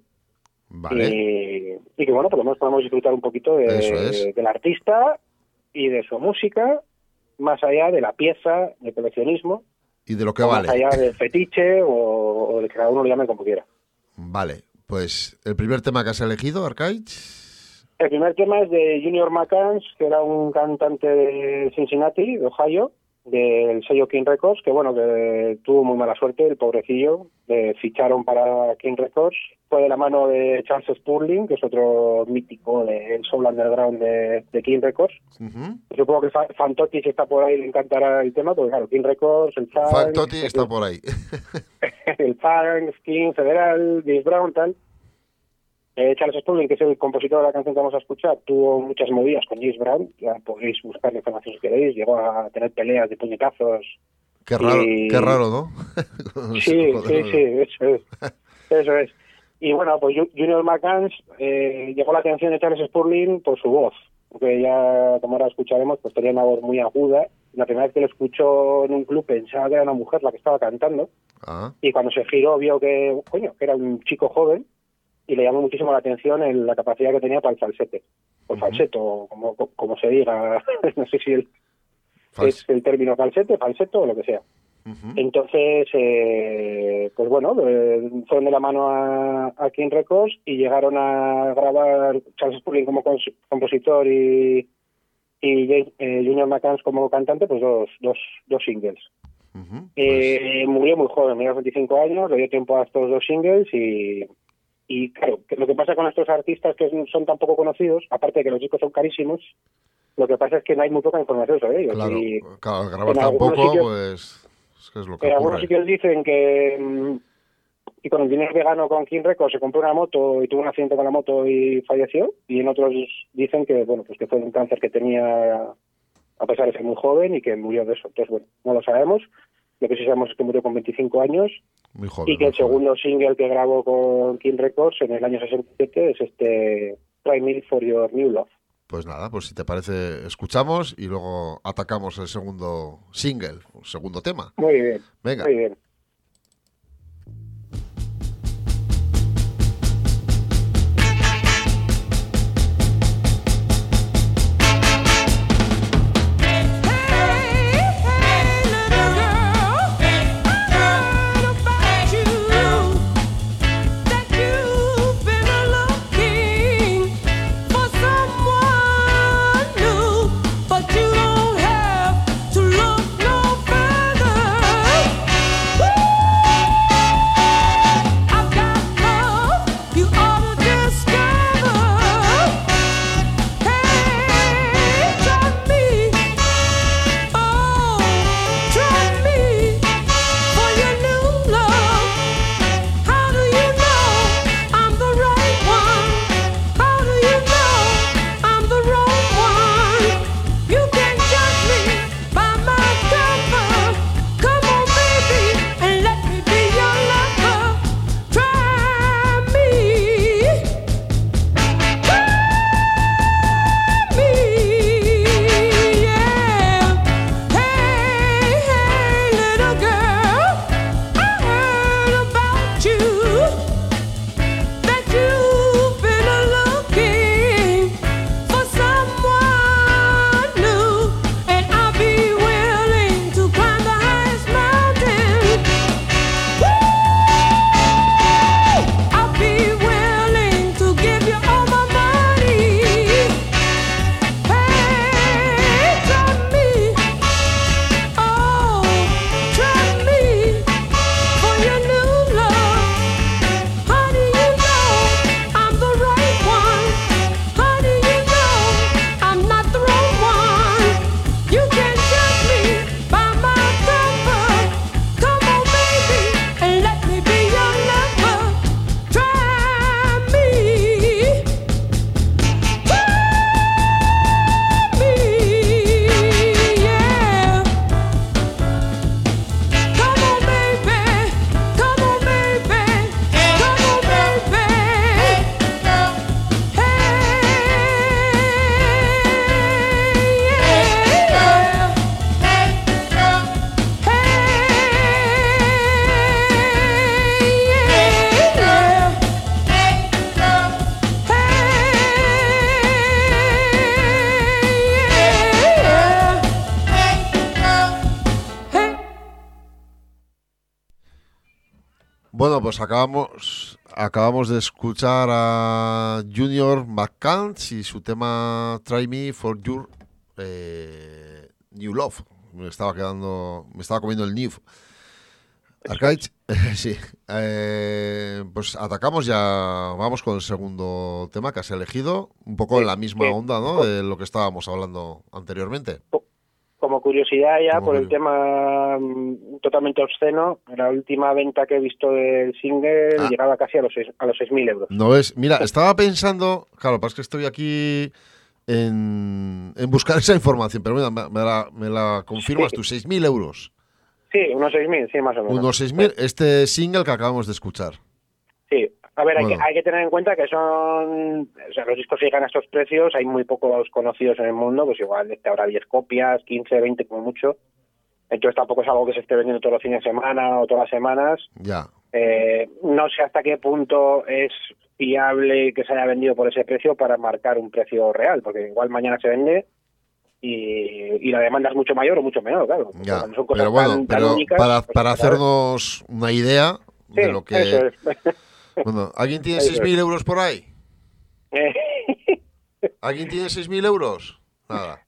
vale. Y, que bueno, por lo menos podemos disfrutar un poquito de- es. del artista y de su música, más allá de la pieza, de coleccionismo, Y de lo que o vale. más allá del fetiche o, o de que cada uno lo llame como quiera. Vale, pues el primer tema que has elegido, Arcaich. El primer tema es de Junior McCanns, que era un cantante de Cincinnati, de Ohio, del sello King Records, que bueno, que tuvo muy mala suerte, el pobrecillo, le ficharon para King Records, fue de la mano de Charles Spurling, que es otro mítico del soul underground de, de King Records. Supongo que Fa- Fantotti, si está por ahí, le encantará el tema, porque claro, King Records, el Funk, Factotti está por ahí. el Funk, King, Federal, James Brown, tal. Eh, Charles Spurling, que es el compositor de la canción que vamos a escuchar, tuvo muchas movidas con James Brown, ya podéis buscar la información si queréis, llegó a tener peleas de puñetazos. Qué raro, Y- qué raro, ¿no? Sí, sí, sí, eso es. Eso es. Y bueno, pues Ju- Junior McCanns eh, llegó la atención de Charles Spurling por su voz, porque ya, como ahora escucharemos, pues tenía una voz muy aguda. La primera vez que lo escuchó en un club pensaba que era una mujer la que estaba cantando, Ah, y cuando se giró vio que, coño, que era un chico joven, y le llamó muchísimo la atención el- la capacidad que tenía para el falsete, o falseto, como, como se diga, no sé si el, es el término falsete, falseto o lo que sea. Entonces, eh, pues bueno, eh, fueron de la mano a, a King Records y llegaron a grabar Charles Spurling como compositor y, y James- eh, Junior McCanns como cantante, pues dos, dos, dos singles. Eh, murió muy joven, murió a los 25 años, le dio tiempo a estos dos singles y, y claro, que lo que pasa con estos artistas que son tan poco conocidos, aparte de que los discos son carísimos, lo que pasa es que no hay muy poca información sobre ellos. Claro, y- claro, grabar tan poco, sitios- pues es que es lo que en algunos sitios dicen que, mm, que con el dinero que ganó con King Records se compró una moto y tuvo un accidente con la moto y falleció. Y en otros dicen que bueno pues que fue un cáncer que tenía a pesar de ser muy joven y que murió de eso. Entonces, bueno, no lo sabemos. Lo que sí sabemos es que murió con 25 años Muy joven. y que el joven. segundo single que grabó con King Records en el año 67 es este Try Me For Your New Love. Pues nada, pues si te parece, escuchamos y luego atacamos el segundo single, el segundo tema. Muy bien, Venga. muy bien. Pues acabamos, acabamos de escuchar a Junior McCants y su tema Try Me for Your eh, New Love. me estaba quedando, me estaba comiendo el NIF. Arcade, sí. Eh, pues atacamos ya, vamos con el segundo tema que has elegido, un poco en la misma onda, ¿no? De lo que estábamos hablando anteriormente. Como curiosidad ya, Como por el tema mm, totalmente obsceno, la última venta que he visto del single Ah. llegaba casi a los seis- a los 6.000 euros. No es, mira, estaba pensando, claro, pasa que estoy aquí en, en buscar esa información, pero mira, me, me la, me la confirmas Sí. tú, 6.000 euros. Sí, unos 6.000, sí, más o menos. Unos 6.000, este single que acabamos de escuchar. Sí, a ver, hay, que, hay que tener en cuenta que son, o sea, los discos llegan a estos precios, hay muy pocos conocidos en el mundo, pues igual este habrá 10 copias, 15, 20 como mucho. Entonces tampoco es algo que se esté vendiendo todos los fines de semana o todas las semanas. Ya. Eh, no sé hasta qué punto es fiable que se haya vendido por ese precio para marcar un precio real, porque igual mañana se vende y, y la demanda es mucho mayor o mucho menor, claro. Ya, Cuando son cosas pero bueno, tan- tan pero únicas, para, pues, para hacernos una idea Sí, de lo que... eso es. Bueno, ¿alguien tiene Eso es. 6.000 euros por ahí? ¿Alguien tiene 6.000 euros? Nada,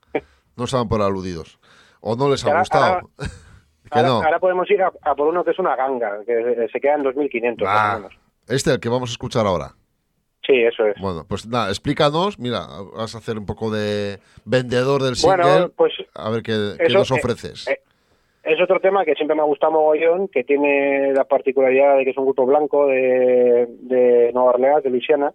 no estaban por aludidos. O no les ha gustado. ahora, no. ahora podemos ir a, a por uno que es una ganga, que se queda en 2.500 más o Ah, este, el que vamos a escuchar ahora. Sí, eso es. Bueno, pues nada, explícanos. Mira, vas a hacer un poco de vendedor del single. Bueno, pues a ver qué, qué nos eh, ofreces. eh, es otro tema que siempre me ha gustado mogollón, que tiene la particularidad de que es un grupo blanco de, de Nueva Orleans, de Luisiana.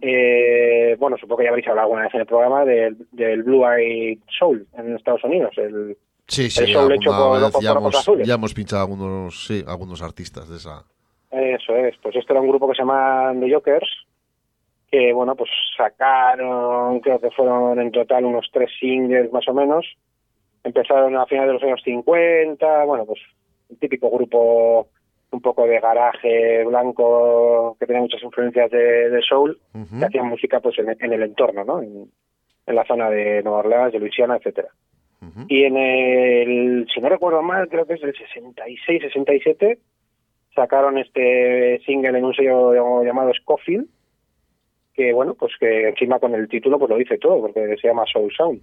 Eh, bueno, supongo que ya habréis hablado alguna vez en el programa del, del Blue Eye Soul en Estados Unidos. El, Sí, el sí, soul hecho con ya, hemos, azules. ya hemos pinchado algunos, sí, algunos artistas de esa. Eso es, pues esto era un grupo que se llama The Jokers, que bueno, pues sacaron, creo que fueron en total unos tres singles más o menos. Empezaron a finales de los años 50, bueno, pues un típico grupo un poco de garaje blanco que tenía muchas influencias de, de soul, Ujú. que hacían música pues en, en el entorno, ¿no? En, en la zona de Nueva Orleans, de Luisiana, etcétera. Y en el, si no recuerdo mal, creo que es el 66, 67, sacaron este single en un sello llamado Scofield, que bueno, pues que encima con el título pues lo dice todo, porque se llama Soul Sound.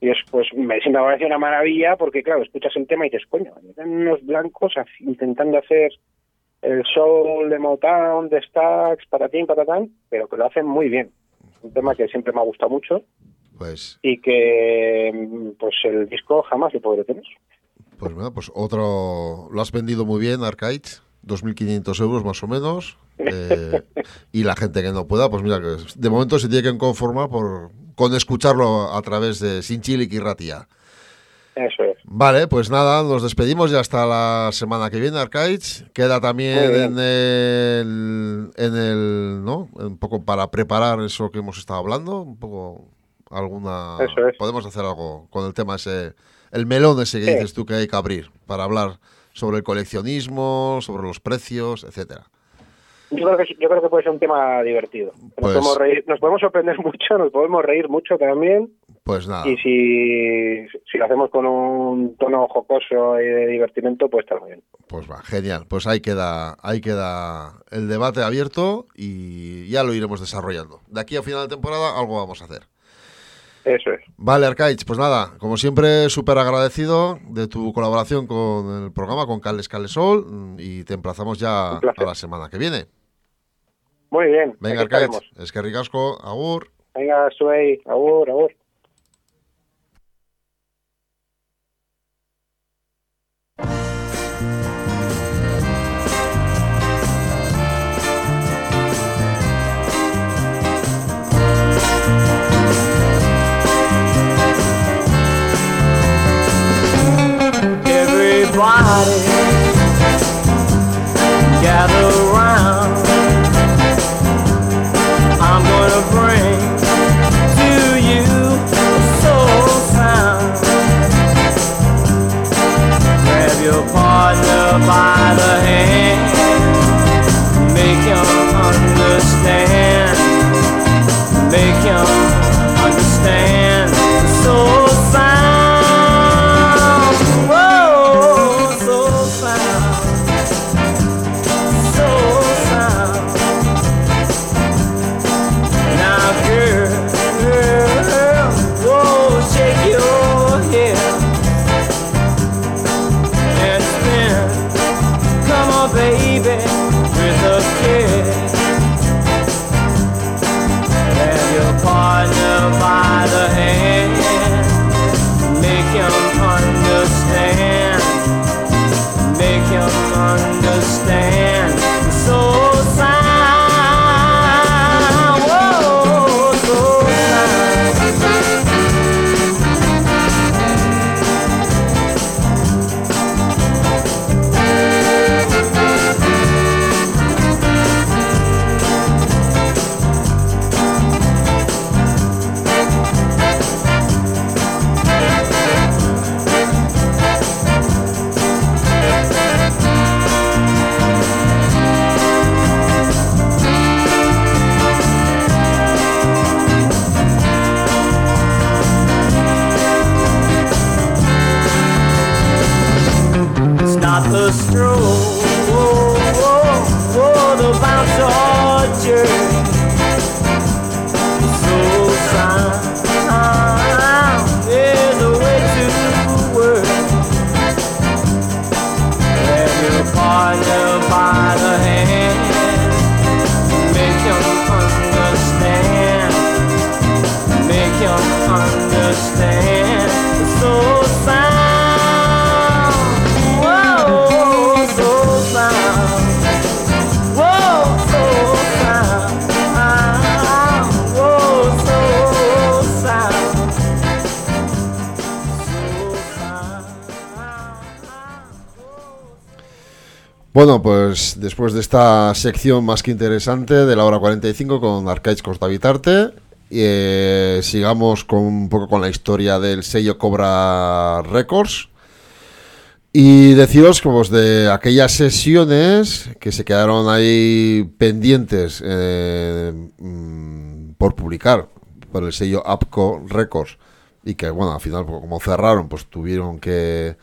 Y es, pues me, sí me parece una maravilla, porque claro, escuchas el tema y dices, coño, eran unos blancos intentando hacer el soul de Motown, de Stax, patatín, patatán, pero que lo hacen muy bien. Un tema que siempre me ha gustado mucho Pues, y que pues el disco jamás lo podré tener. pues, bueno, pues otro. Lo has vendido muy bien, Arcade. 2.500 euros más o menos. eh, y la gente que no pueda, pues mira, que de momento se tiene que conformar por, con escucharlo a través de Sin Chile y Ratia. Eso es. Vale, pues nada, nos despedimos ya hasta la semana que viene, Arcades. Queda también en el, en el, ¿no? Un poco para preparar eso que hemos estado hablando, un poco alguna... Eso es. Podemos hacer algo con el tema ese, el melón ese que Sí. dices tú que hay que abrir, para hablar sobre el coleccionismo, sobre los precios, etcétera. Yo creo que yo creo que puede ser un tema divertido. Nos, Pues- podemos, reír, nos podemos sorprender mucho, nos podemos reír mucho también. Pues nada, Y si, si lo hacemos con un tono jocoso y de divertimento, pues está muy bien. pues va, genial. Pues ahí queda, ahí queda el debate abierto y ya lo iremos desarrollando. De aquí a final de temporada algo vamos a hacer. Eso es. Vale, Arcaich, pues nada, como siempre, súper agradecido de tu colaboración con el programa, con Cales Calesol, y te emplazamos ya a la semana que viene. Muy bien. Venga, Arcaich, es que ricasco, agur. Venga, Suey, agur, agur. Everybody gather round. I'm gonna bring to you soul sound. Grab your partner by the hand, Bueno, pues después de esta sección más que interesante de la hora 45 con Arcades Cortavitarte, eh, sigamos con un poco con la historia del sello Cobra Records. Y deciros que pues, de aquellas sesiones que se quedaron ahí pendientes eh, mm, por publicar por el sello Apco Records y que bueno al final pues, como cerraron pues tuvieron que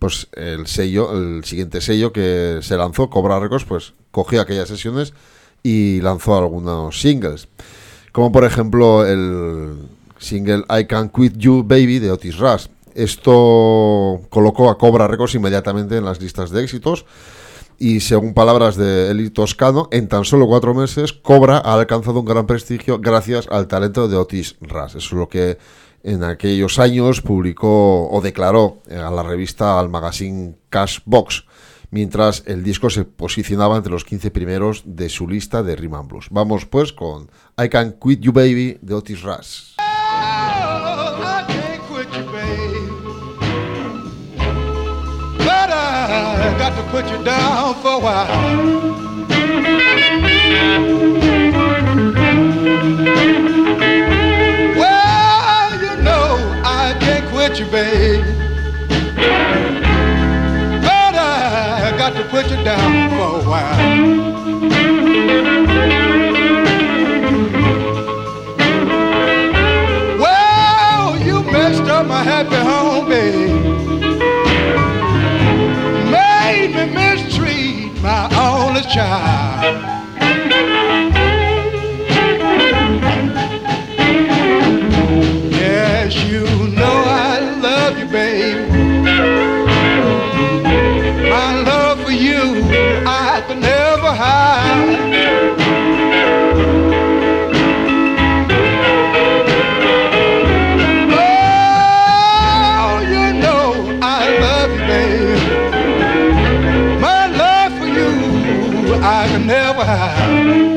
pues el sello el siguiente sello que se lanzó Cobra Records pues cogió aquellas sesiones y lanzó algunos singles como por ejemplo el single I Can Quit You Baby de Otis Rush esto colocó a Cobra Records inmediatamente en las listas de éxitos y según palabras de Eli Toscano, en tan solo cuatro meses, Cobra ha alcanzado un gran prestigio gracias al talento de Otis Rush. Eso es lo que en aquellos años publicó o declaró eh, a la revista, al magazine Cashbox, mientras el disco se posicionaba entre los 15 primeros de su lista de Rhythm and Blues. Vamos pues con I Can Quit You Baby de Otis Rush. I can't you, babe. But I got to put you down for a while. Well, you messed up my happy home, babe. Made me mistreat my only child. Babe. My love for you, I could never hide. Oh, you know I love you, babe. My love for you, I can never hide.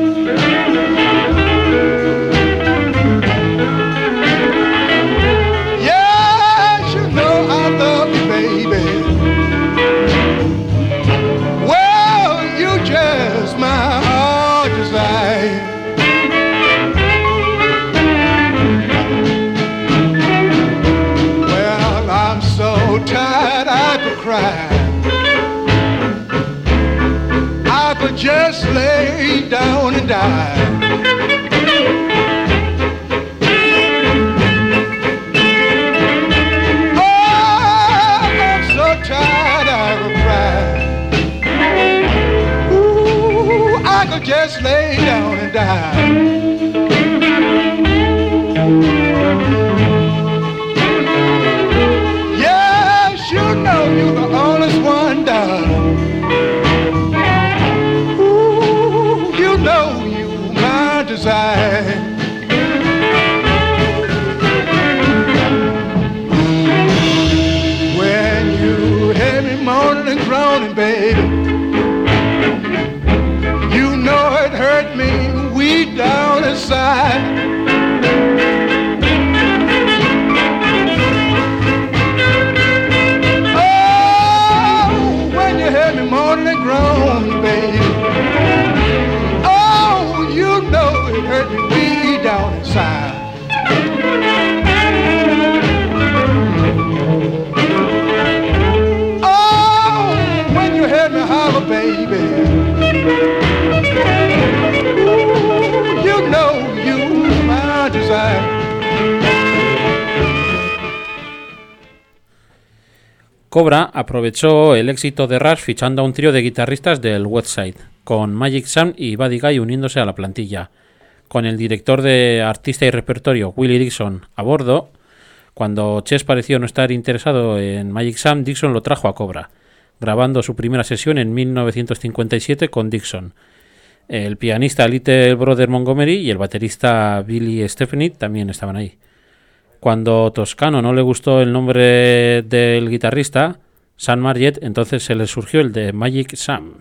Down Cobra aprovechó el éxito de Rush fichando a un trío de guitarristas del Westside, con Magic Sam y Buddy Guy uniéndose a la plantilla. Con el director de artista y repertorio Willie Dixon a bordo, cuando Chess pareció no estar interesado en Magic Sam, Dixon lo trajo a Cobra, grabando su primera sesión en 1957 con Dixon. El pianista Little Brother Montgomery y el baterista Billy Stephanie también estaban ahí. Cuando Toscano no le gustó el nombre del guitarrista, Sam Marriott, entonces se le surgió el de Magic Sam.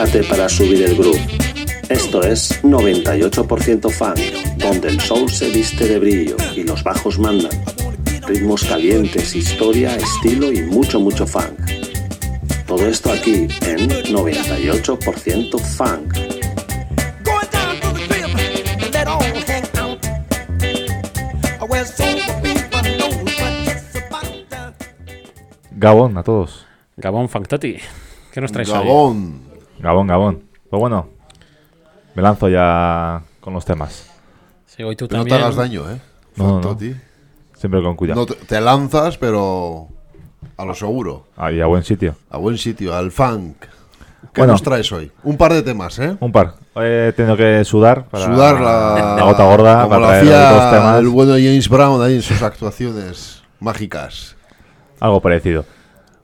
Prepárate para subir el groove. Esto es 98% funk, donde el soul se viste de brillo y los bajos mandan. Ritmos calientes, historia, estilo y mucho, mucho funk. Todo esto aquí en 98% funk. Gabón a todos. Gabón Factoti. ¿Qué nos traes hoy? Gabón. Gabón. Pues bueno, me lanzo ya con los temas. Sí, hoy tú No te también. hagas daño, ¿eh? No, no, no. Siempre con cuidado. No te, te lanzas, pero a lo seguro. Ahí, a buen sitio. A buen sitio, al funk. ¿Qué Bueno. nos traes hoy? Un par de temas, ¿eh? Un par. Hoy He tenido que sudar. Para Sudar la, la gota gorda como para traer temas. el bueno James Brown ahí en sus actuaciones mágicas. Algo parecido.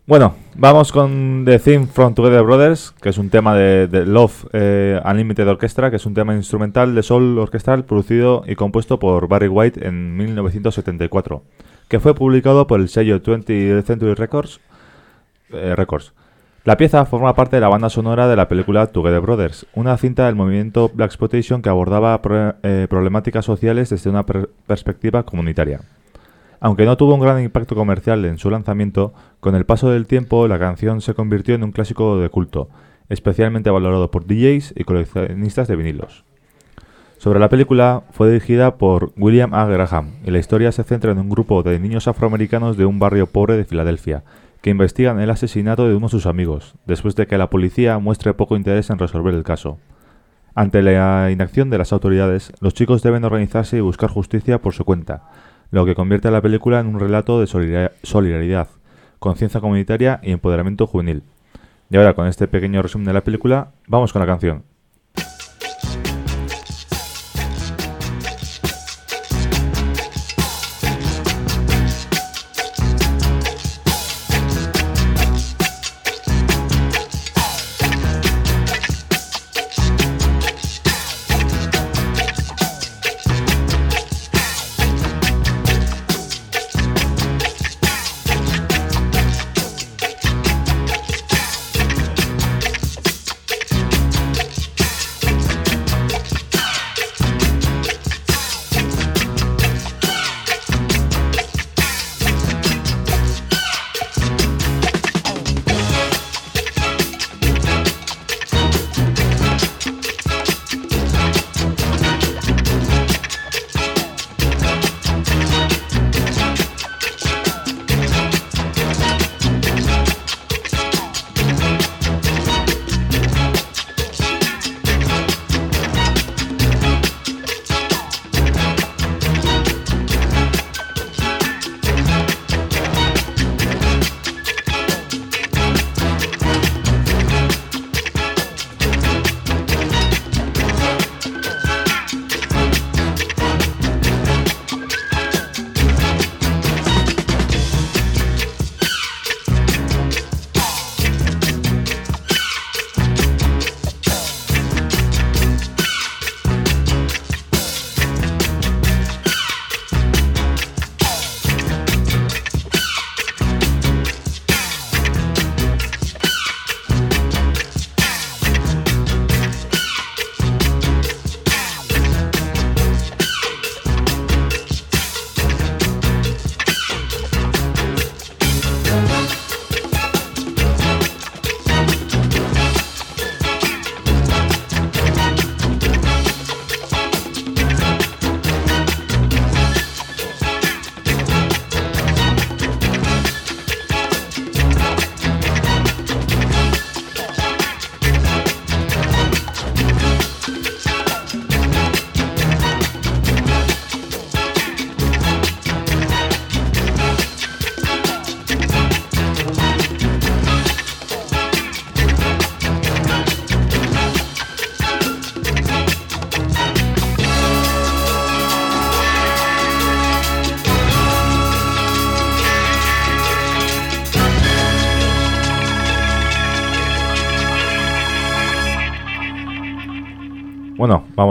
Bueno, vamos con The Theme from Together Brothers, que es un tema de, de Love eh, Unlimited Orchestra, que es un tema instrumental de soul orquestal producido y compuesto por Barry White en 1974, que fue publicado por el sello 20th Century Records. eh, Records. La pieza forma parte de la banda sonora de la película Together Brothers, una cinta del movimiento Black Exploitation que abordaba pro- eh, problemáticas sociales desde una per- perspectiva comunitaria. Aunque no tuvo un gran impacto comercial en su lanzamiento, con el paso del tiempo la canción se convirtió en un clásico de culto, especialmente valorado por DJs y coleccionistas de vinilos. Sobre la película, fue dirigida por William A. Graham y la historia se centra en un grupo de niños afroamericanos de un barrio pobre de Filadelfia, que investigan el asesinato de uno de sus amigos, después de que la policía muestre poco interés en resolver el caso. Ante la inacción de las autoridades, los chicos deben organizarse y buscar justicia por su cuenta, lo que convierte a la película en un relato de solidar- solidaridad, conciencia comunitaria y empoderamiento juvenil. Y ahora, con este pequeño resumen de la película, vamos con la canción.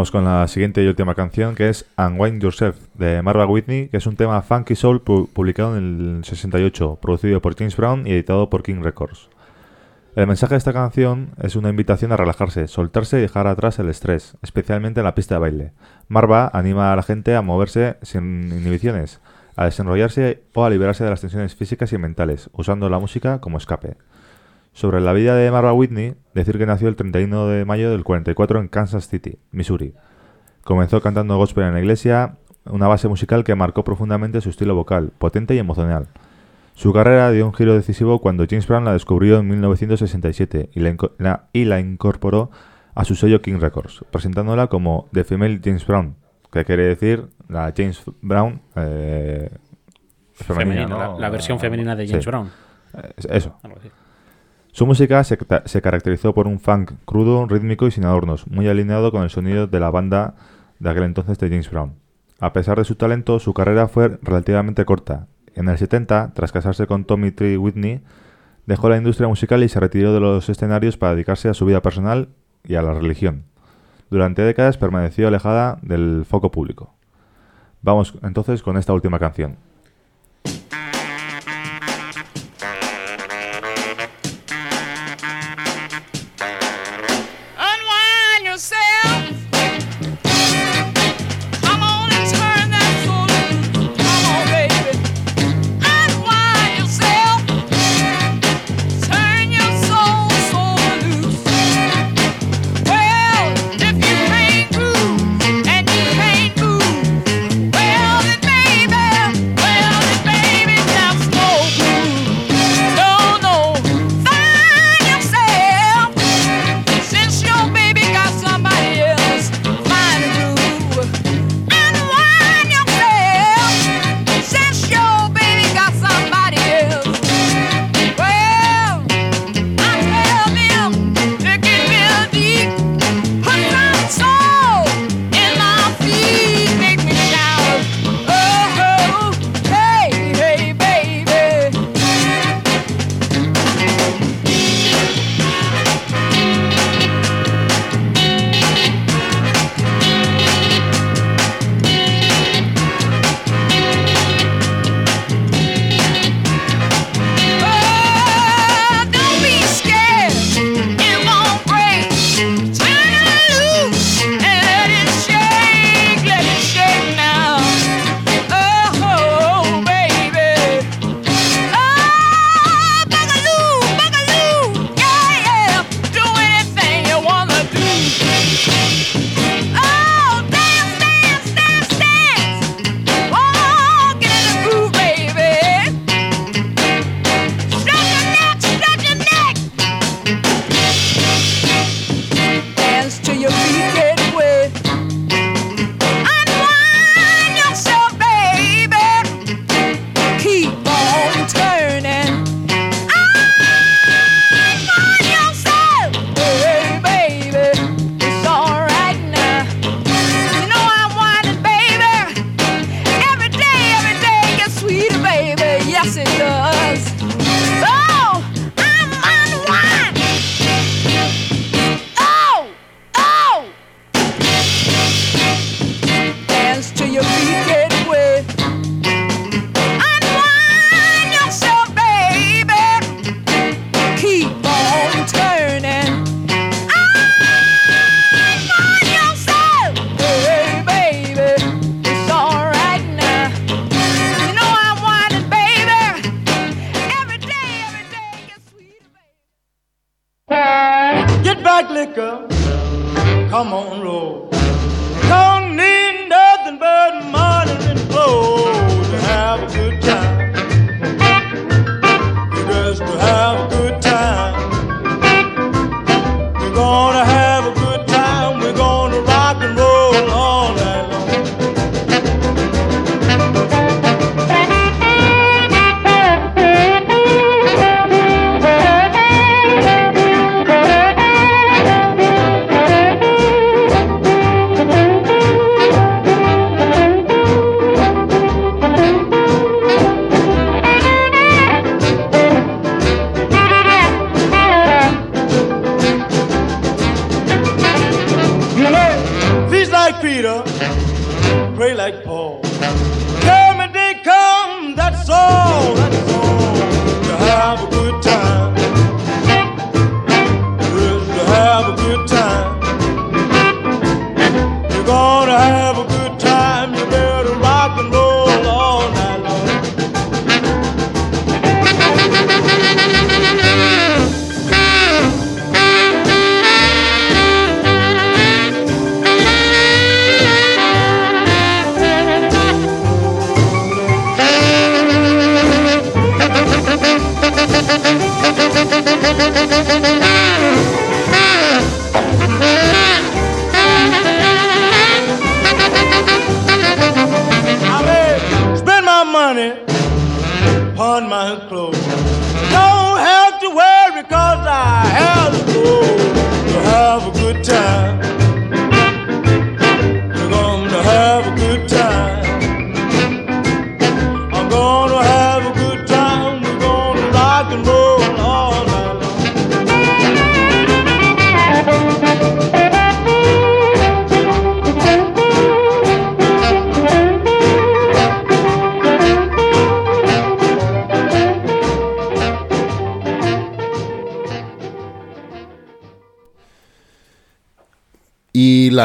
Vamos con la siguiente y última canción que es Unwind Yourself de Marva Whitney, que es un tema funky soul pu- publicado en el 68, producido por James Brown y editado por King Records. El mensaje de esta canción es una invitación a relajarse, soltarse y dejar atrás el estrés, especialmente en la pista de baile. Marva anima a la gente a moverse sin inhibiciones, a desenrollarse o a liberarse de las tensiones físicas y mentales, usando la música como escape. Sobre la vida de Marva Whitney, decir que nació el 31 de mayo del 44 en Kansas City, Missouri. Comenzó cantando gospel en la iglesia, una base musical que marcó profundamente su estilo vocal, potente y emocional. Su carrera dio un giro decisivo cuando James Brown la descubrió en 1967 y la, la- y la incorporó a su sello King Records, presentándola como The Female James Brown, que quiere decir la James Brown eh, femenina, Femenina, ¿no? la- la versión femenina de James Brown. Eso. Algo así. Su música se, ca- se caracterizó por un funk crudo, rítmico y sin adornos, muy alineado con el sonido de la banda de aquel entonces de James Brown. A pesar de su talento, su carrera fue relativamente corta. En el 70, tras casarse con Tommy Tree Whitney, dejó la industria musical y se retiró de los escenarios para dedicarse a su vida personal y a la religión. Durante décadas permaneció alejada del foco público. Vamos entonces con esta última canción.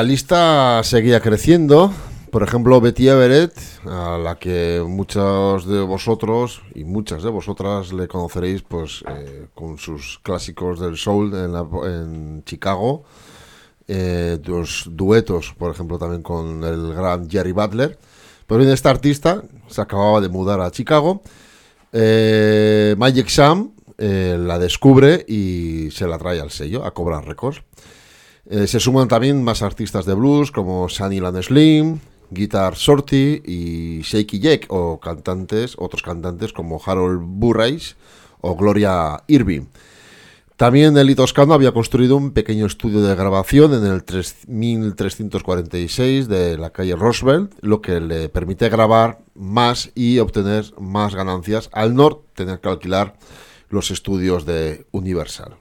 La lista seguía creciendo. Por ejemplo, Betty Everett, a la que muchos de vosotros y muchas de vosotras le conoceréis pues eh, con sus clásicos del soul en, la- en Chicago. Eh, duetos, por ejemplo, también con el gran Jerry Butler. Pero bien, esta artista se acababa de mudar a Chicago. Eh, Magic Sam eh, la descubre y se la trae al sello a cobrar récords. Eh, se suman también más artistas de blues como Sunnyland Slim, Guitar Shorty y Shaky Jack, o cantantes, otros cantantes como Harold Burrais o Gloria Irving. También Eli Toscano había construido un pequeño estudio de grabación en el 3- 1346 de la calle Roosevelt, lo que le permite grabar más y obtener más ganancias al no tener que alquilar los estudios de Universal.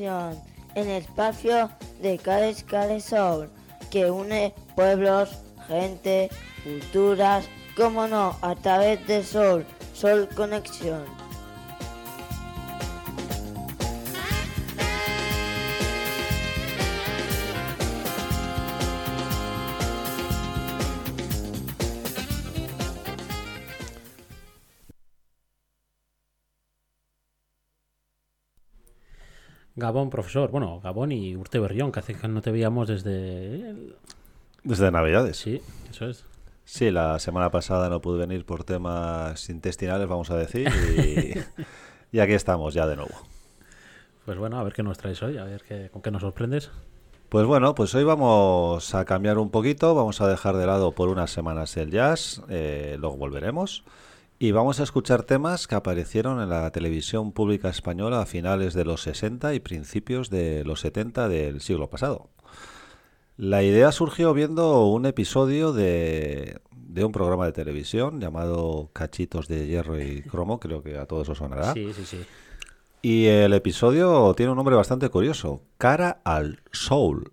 Conexión, el espacio de Cales Cales Soul, que une pueblos, gente, culturas, como no, a través de Sol, Sol Conexión. Gabón, profesor. Bueno, Gabón y Urte Berrión, que hace que no te veíamos desde... el- Desde Navidades. Sí, eso es. Sí, la semana pasada no pude venir por temas intestinales, vamos a decir, y, y aquí estamos ya de nuevo. Pues bueno, a ver qué nos traes hoy, a ver qué, con qué nos sorprendes. Pues bueno, pues hoy vamos a cambiar un poquito, vamos a dejar de lado por unas semanas el jazz, eh, luego volveremos, y vamos a escuchar temas que aparecieron en la televisión pública española a finales de los 60 y principios de los 70 del siglo pasado. La idea surgió viendo un episodio de, de un programa de televisión llamado Cachitos de Hierro y Cromo, creo que a todos os sonará. Sí, sí, sí. Y el episodio tiene un nombre bastante curioso, Cara al Soul.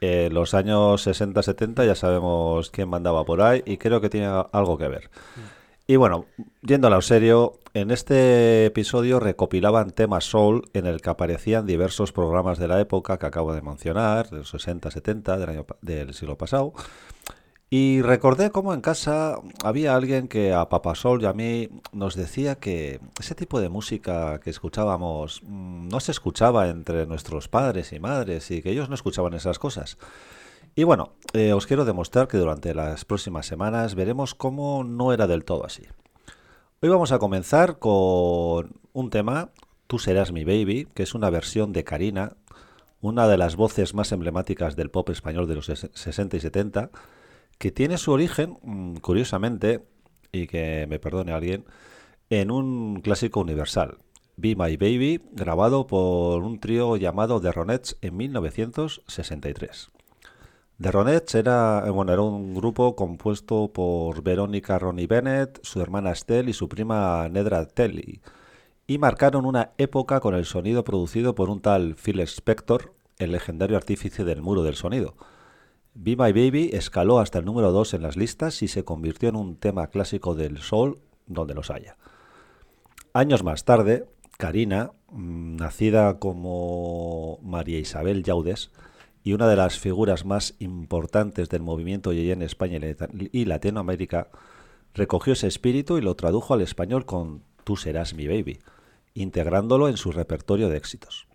En los años 60-70 ya sabemos quién mandaba por ahí y creo que tiene algo que ver. Y bueno, yendo a lo serio, en este episodio recopilaban temas soul en el que aparecían diversos programas de la época que acabo de mencionar, de los 60-70 del, año del siglo pasado. Y recordé cómo en casa había alguien que a Papa Sol y a mí nos decía que ese tipo de música que escuchábamos mm, no se escuchaba entre nuestros padres y madres y que ellos no escuchaban esas cosas. Y bueno, eh, os quiero demostrar que durante las próximas semanas veremos cómo no era del todo así. Hoy vamos a comenzar con un tema, Tú serás mi baby, que es una versión de Karina, una de las voces más emblemáticas del pop español de los ses- 60 y 70, que tiene su origen, mm, curiosamente, y que me perdone alguien, en un clásico universal, Be My Baby, grabado por un trío llamado The Ronettes en 1963. The Ronettes era, eh, bueno, era un grupo compuesto por Verónica Ronnie Bennett, su hermana Estelle y su prima Nedra Telly, y marcaron una época con el sonido producido por un tal Phil Spector, el legendario artífice del muro del sonido. Be My Baby escaló hasta el número 2 en las listas y se convirtió en un tema clásico del soul donde los haya. Años más tarde, Karina, mm, nacida como María Isabel Yaudes y una de las figuras más importantes del movimiento yeye en España y Latinoamérica, recogió ese espíritu y lo tradujo al español con Tú serás mi baby, integrándolo en su repertorio de éxitos.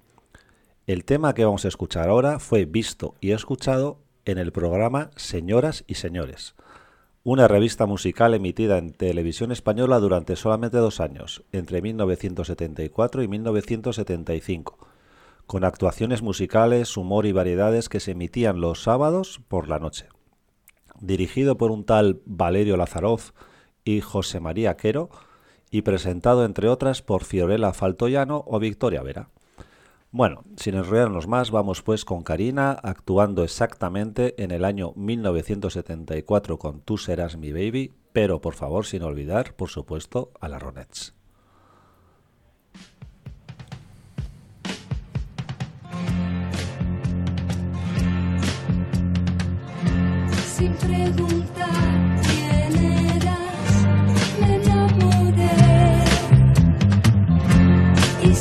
El tema que vamos a escuchar ahora fue visto y escuchado en el programa Señoras y Señores, una revista musical emitida en televisión española durante solamente dos años, entre 1974 y 1975, con actuaciones musicales, humor y variedades que se emitían los sábados por la noche. Dirigido por un tal Valerio Lazaroff y José María Quero, y presentado entre otras por Fiorella Faltoyano o Victoria Vera. Bueno, sin enrollarnos más, vamos pues con Karina actuando exactamente en el año 1974 con Tú serás mi baby, pero por favor sin olvidar, por supuesto, a la Ronettes. Sin preguntar quién eras, me enamoré. Y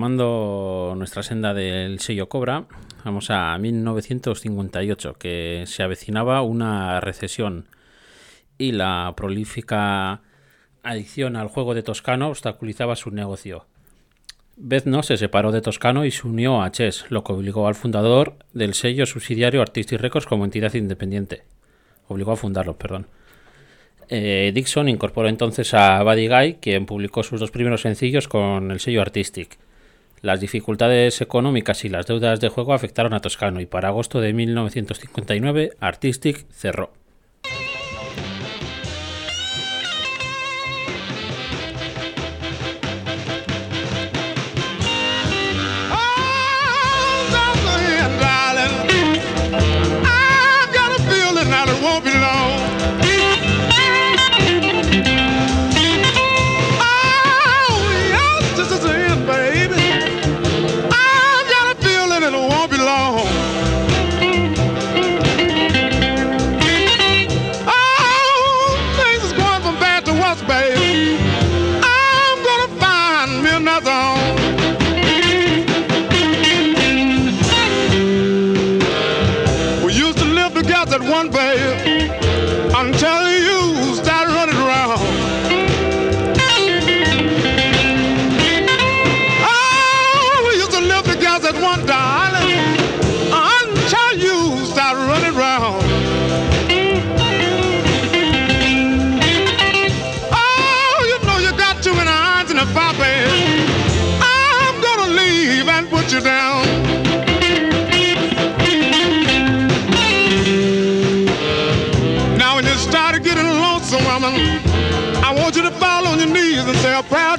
retomando nuestra senda del sello Cobra, vamos a 1958, que se avecinaba una recesión y la prolífica adicción al juego de Toscano obstaculizaba su negocio. Bezno se separó de Toscano y se unió a Chess, lo que obligó al fundador del sello subsidiario Artistic Records como entidad independiente. Obligó a fundarlo, perdón. Eh, Dixon incorporó entonces a Buddy Guy, quien publicó sus dos primeros sencillos con el sello Artistic. Las dificultades económicas y las deudas de juego afectaron a Toscano y para agosto de 1959 Artistic cerró. And say a prayer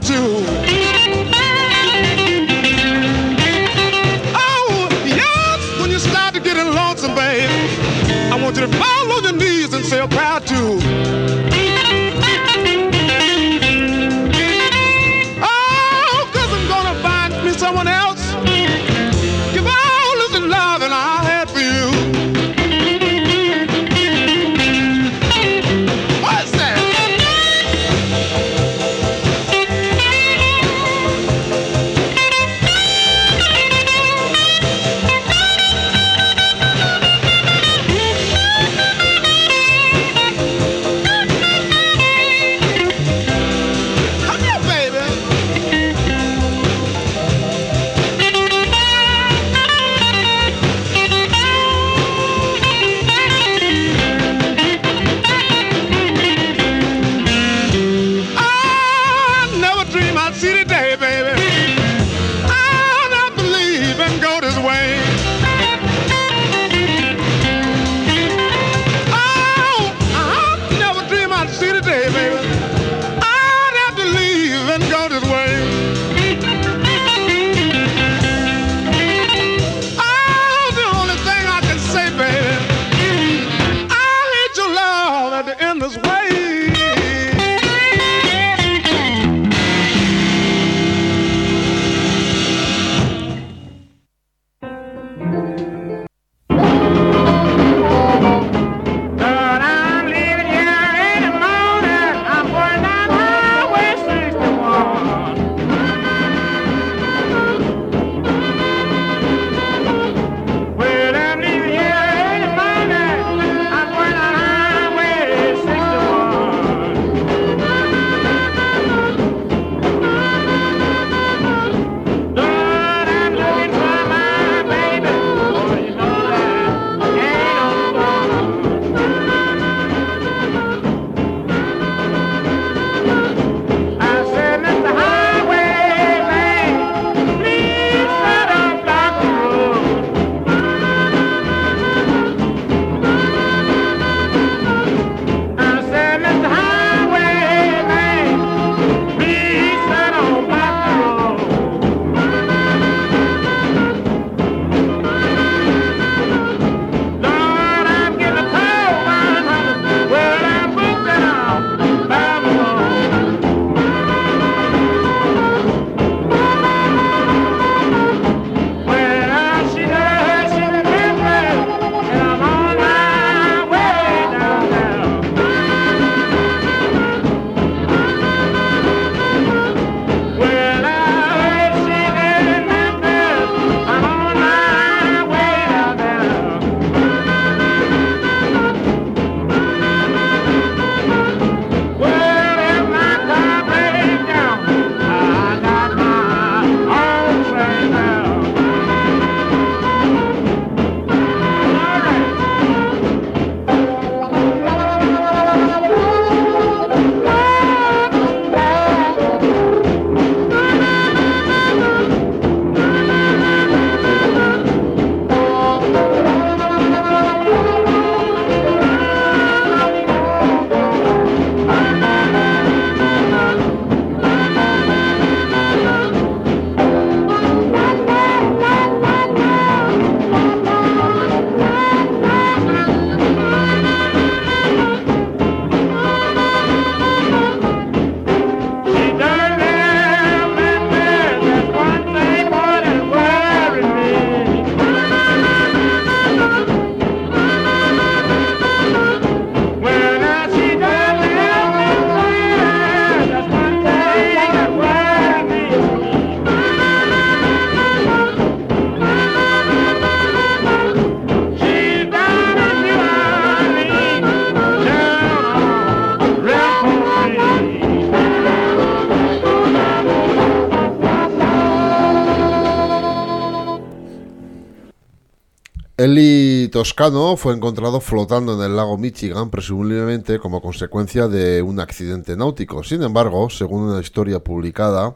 Toscano fue encontrado flotando en el lago Michigan, presumiblemente como consecuencia de un accidente náutico. Sin embargo, según una historia publicada,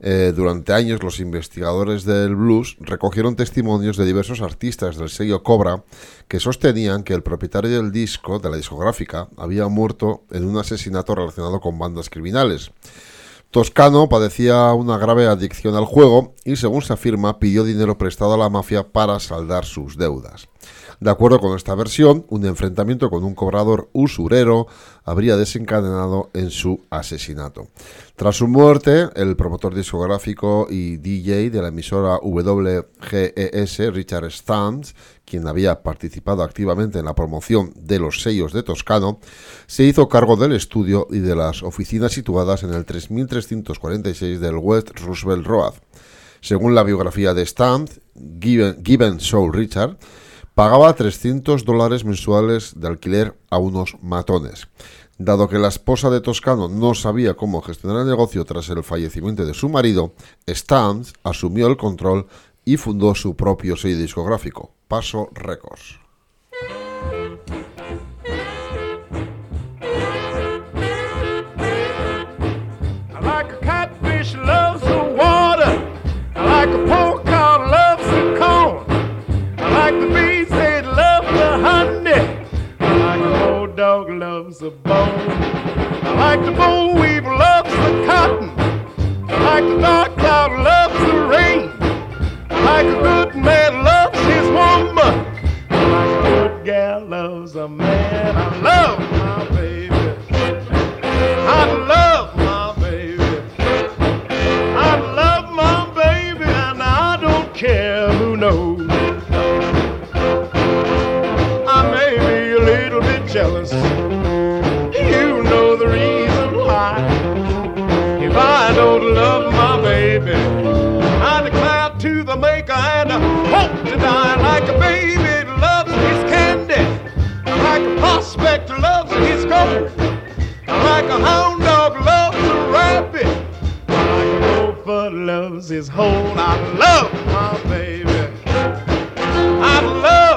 eh, durante años los investigadores del blues recogieron testimonios de diversos artistas del sello Cobra que sostenían que el propietario del disco, de la discográfica, había muerto en un asesinato relacionado con bandas criminales. Toscano padecía una grave adicción al juego y, según se afirma, pidió dinero prestado a la mafia para saldar sus deudas. De acuerdo con esta versión, un enfrentamiento con un cobrador usurero habría desencadenado en su asesinato. Tras su muerte, el promotor discográfico y DJ de la emisora WGES, Richard Stantz, quien había participado activamente en la promoción de los sellos de Toscano, se hizo cargo del estudio y de las oficinas situadas en el 3346 del West Roosevelt Road. Según la biografía de Stantz, Given, Soul Richard, pagaba 300 dólares mensuales de alquiler a unos matones. Dado que la esposa de Toscano no sabía cómo gestionar el negocio tras el fallecimiento de su marido, Stans asumió el control y fundó su propio sello discográfico, Paso Records. Catfish loves bone. I like the weevil loves the cotton. I like the dark loves the rain. Like a good man loves his woman. Like a good gal loves a man. I love my baby. Like loves his gold. Like a hound dog loves a rabbit. Like a gopher loves his hole. I love my baby. I love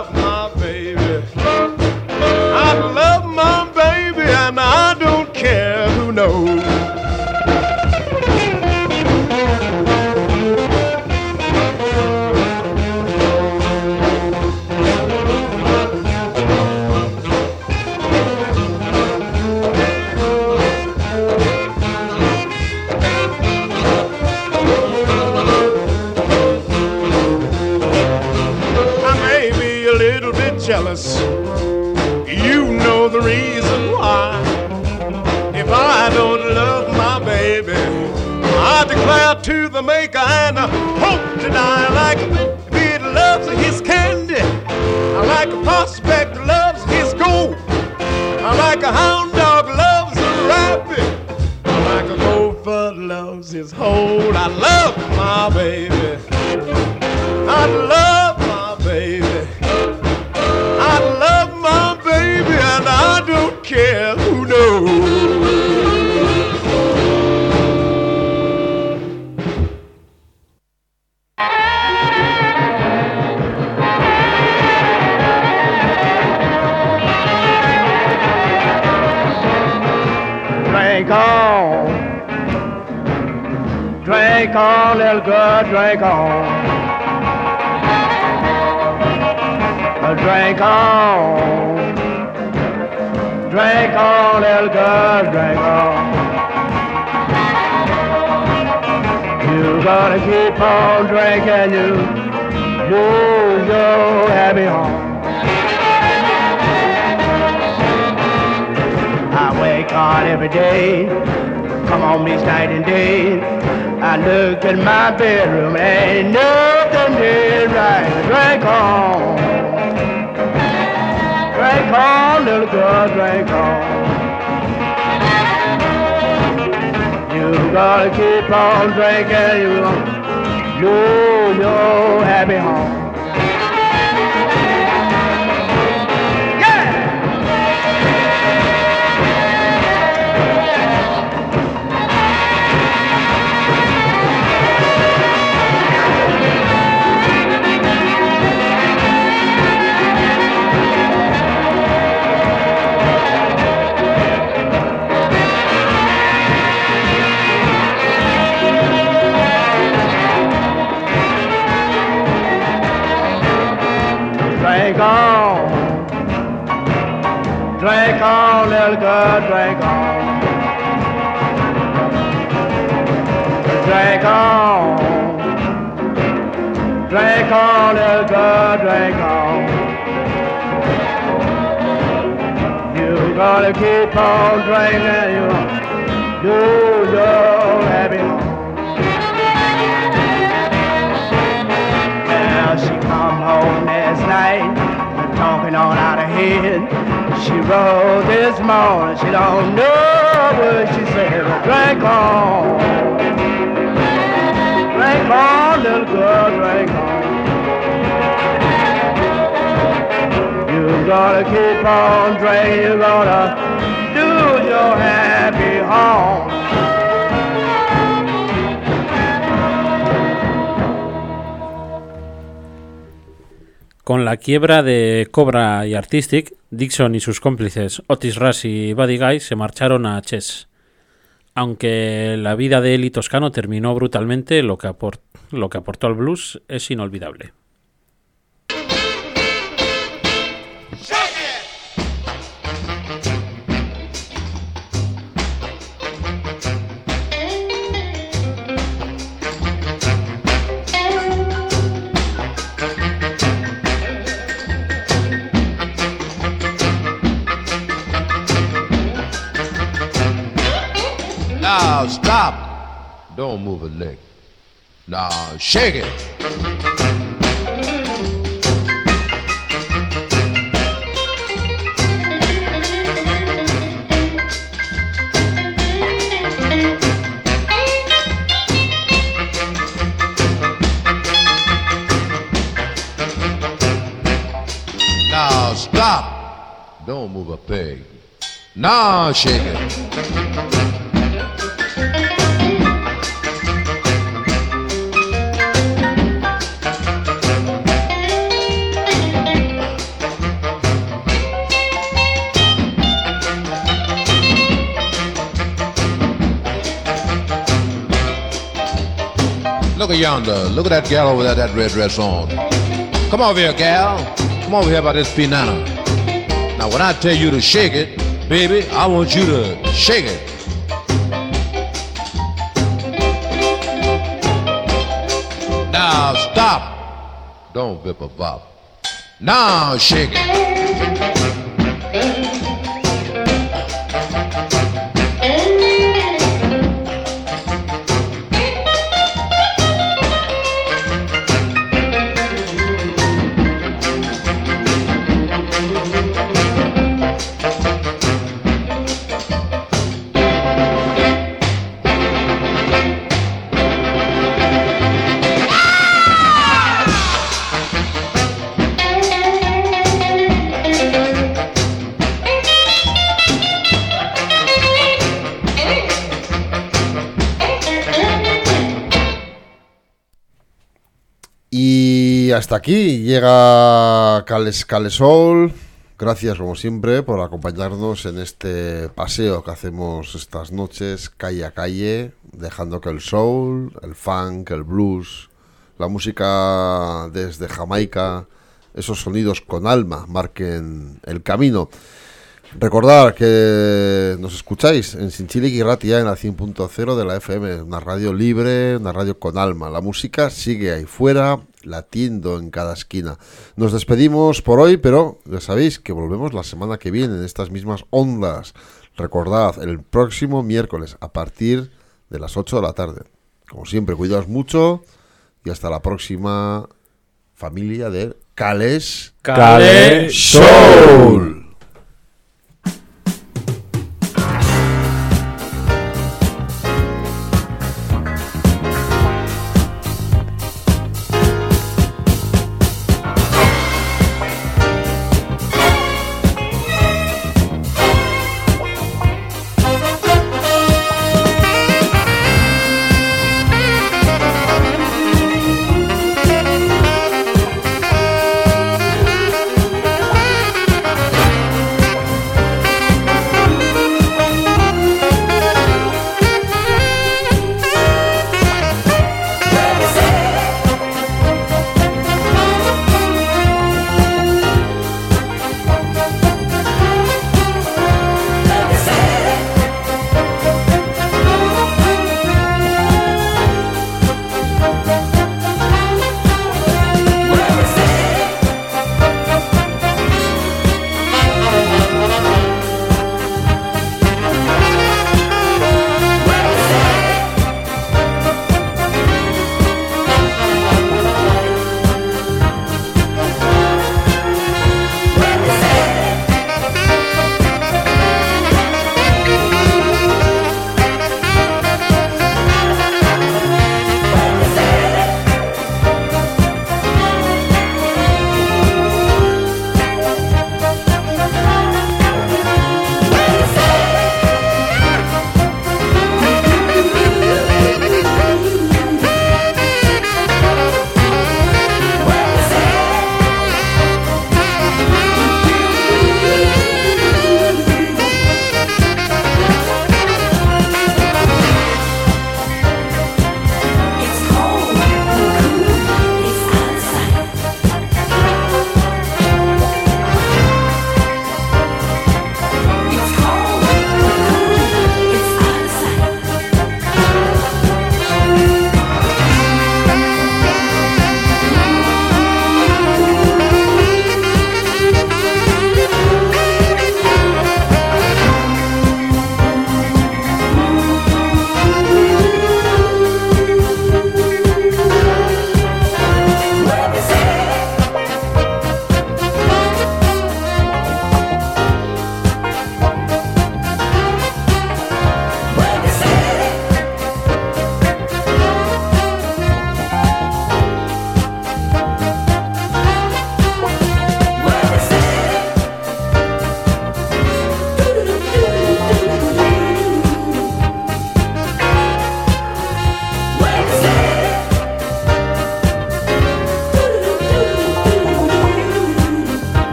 quiebra de Cobra y Artistic, Dixon y sus cómplices Otis Rush y Buddy Guy se marcharon a Chess. Aunque la vida de Eli Toscano terminó brutalmente, lo que aportó al blues es inolvidable. Don't move a lick. Now shake it. Stop. Don't move a peg. Now shake it. Look at yonder. Look at that gal over there, that red dress on. Come over here, gal. Come over here by this piano. Now, when I tell you to shake it, baby, I want you to shake it. Now, stop. Don't vip a bop. Now, shake it. Hasta aquí llega Cales Calesol. Gracias, como siempre, por acompañarnos en este paseo que hacemos estas noches, calle a calle, dejando que el soul, el funk, el blues, la música desde Jamaica, esos sonidos con alma marquen el camino. Recordar que nos escucháis en Sinchili y Ratia en la 100.0 de la FM, una radio libre, una radio con alma. La música sigue ahí fuera, latiendo en cada esquina. Nos despedimos por hoy, pero ya sabéis que volvemos la semana que viene en estas mismas ondas. Recordad, el próximo miércoles a partir de las 8 de la tarde. Como siempre, cuidaos mucho y hasta la próxima familia de Cales Cale Soul.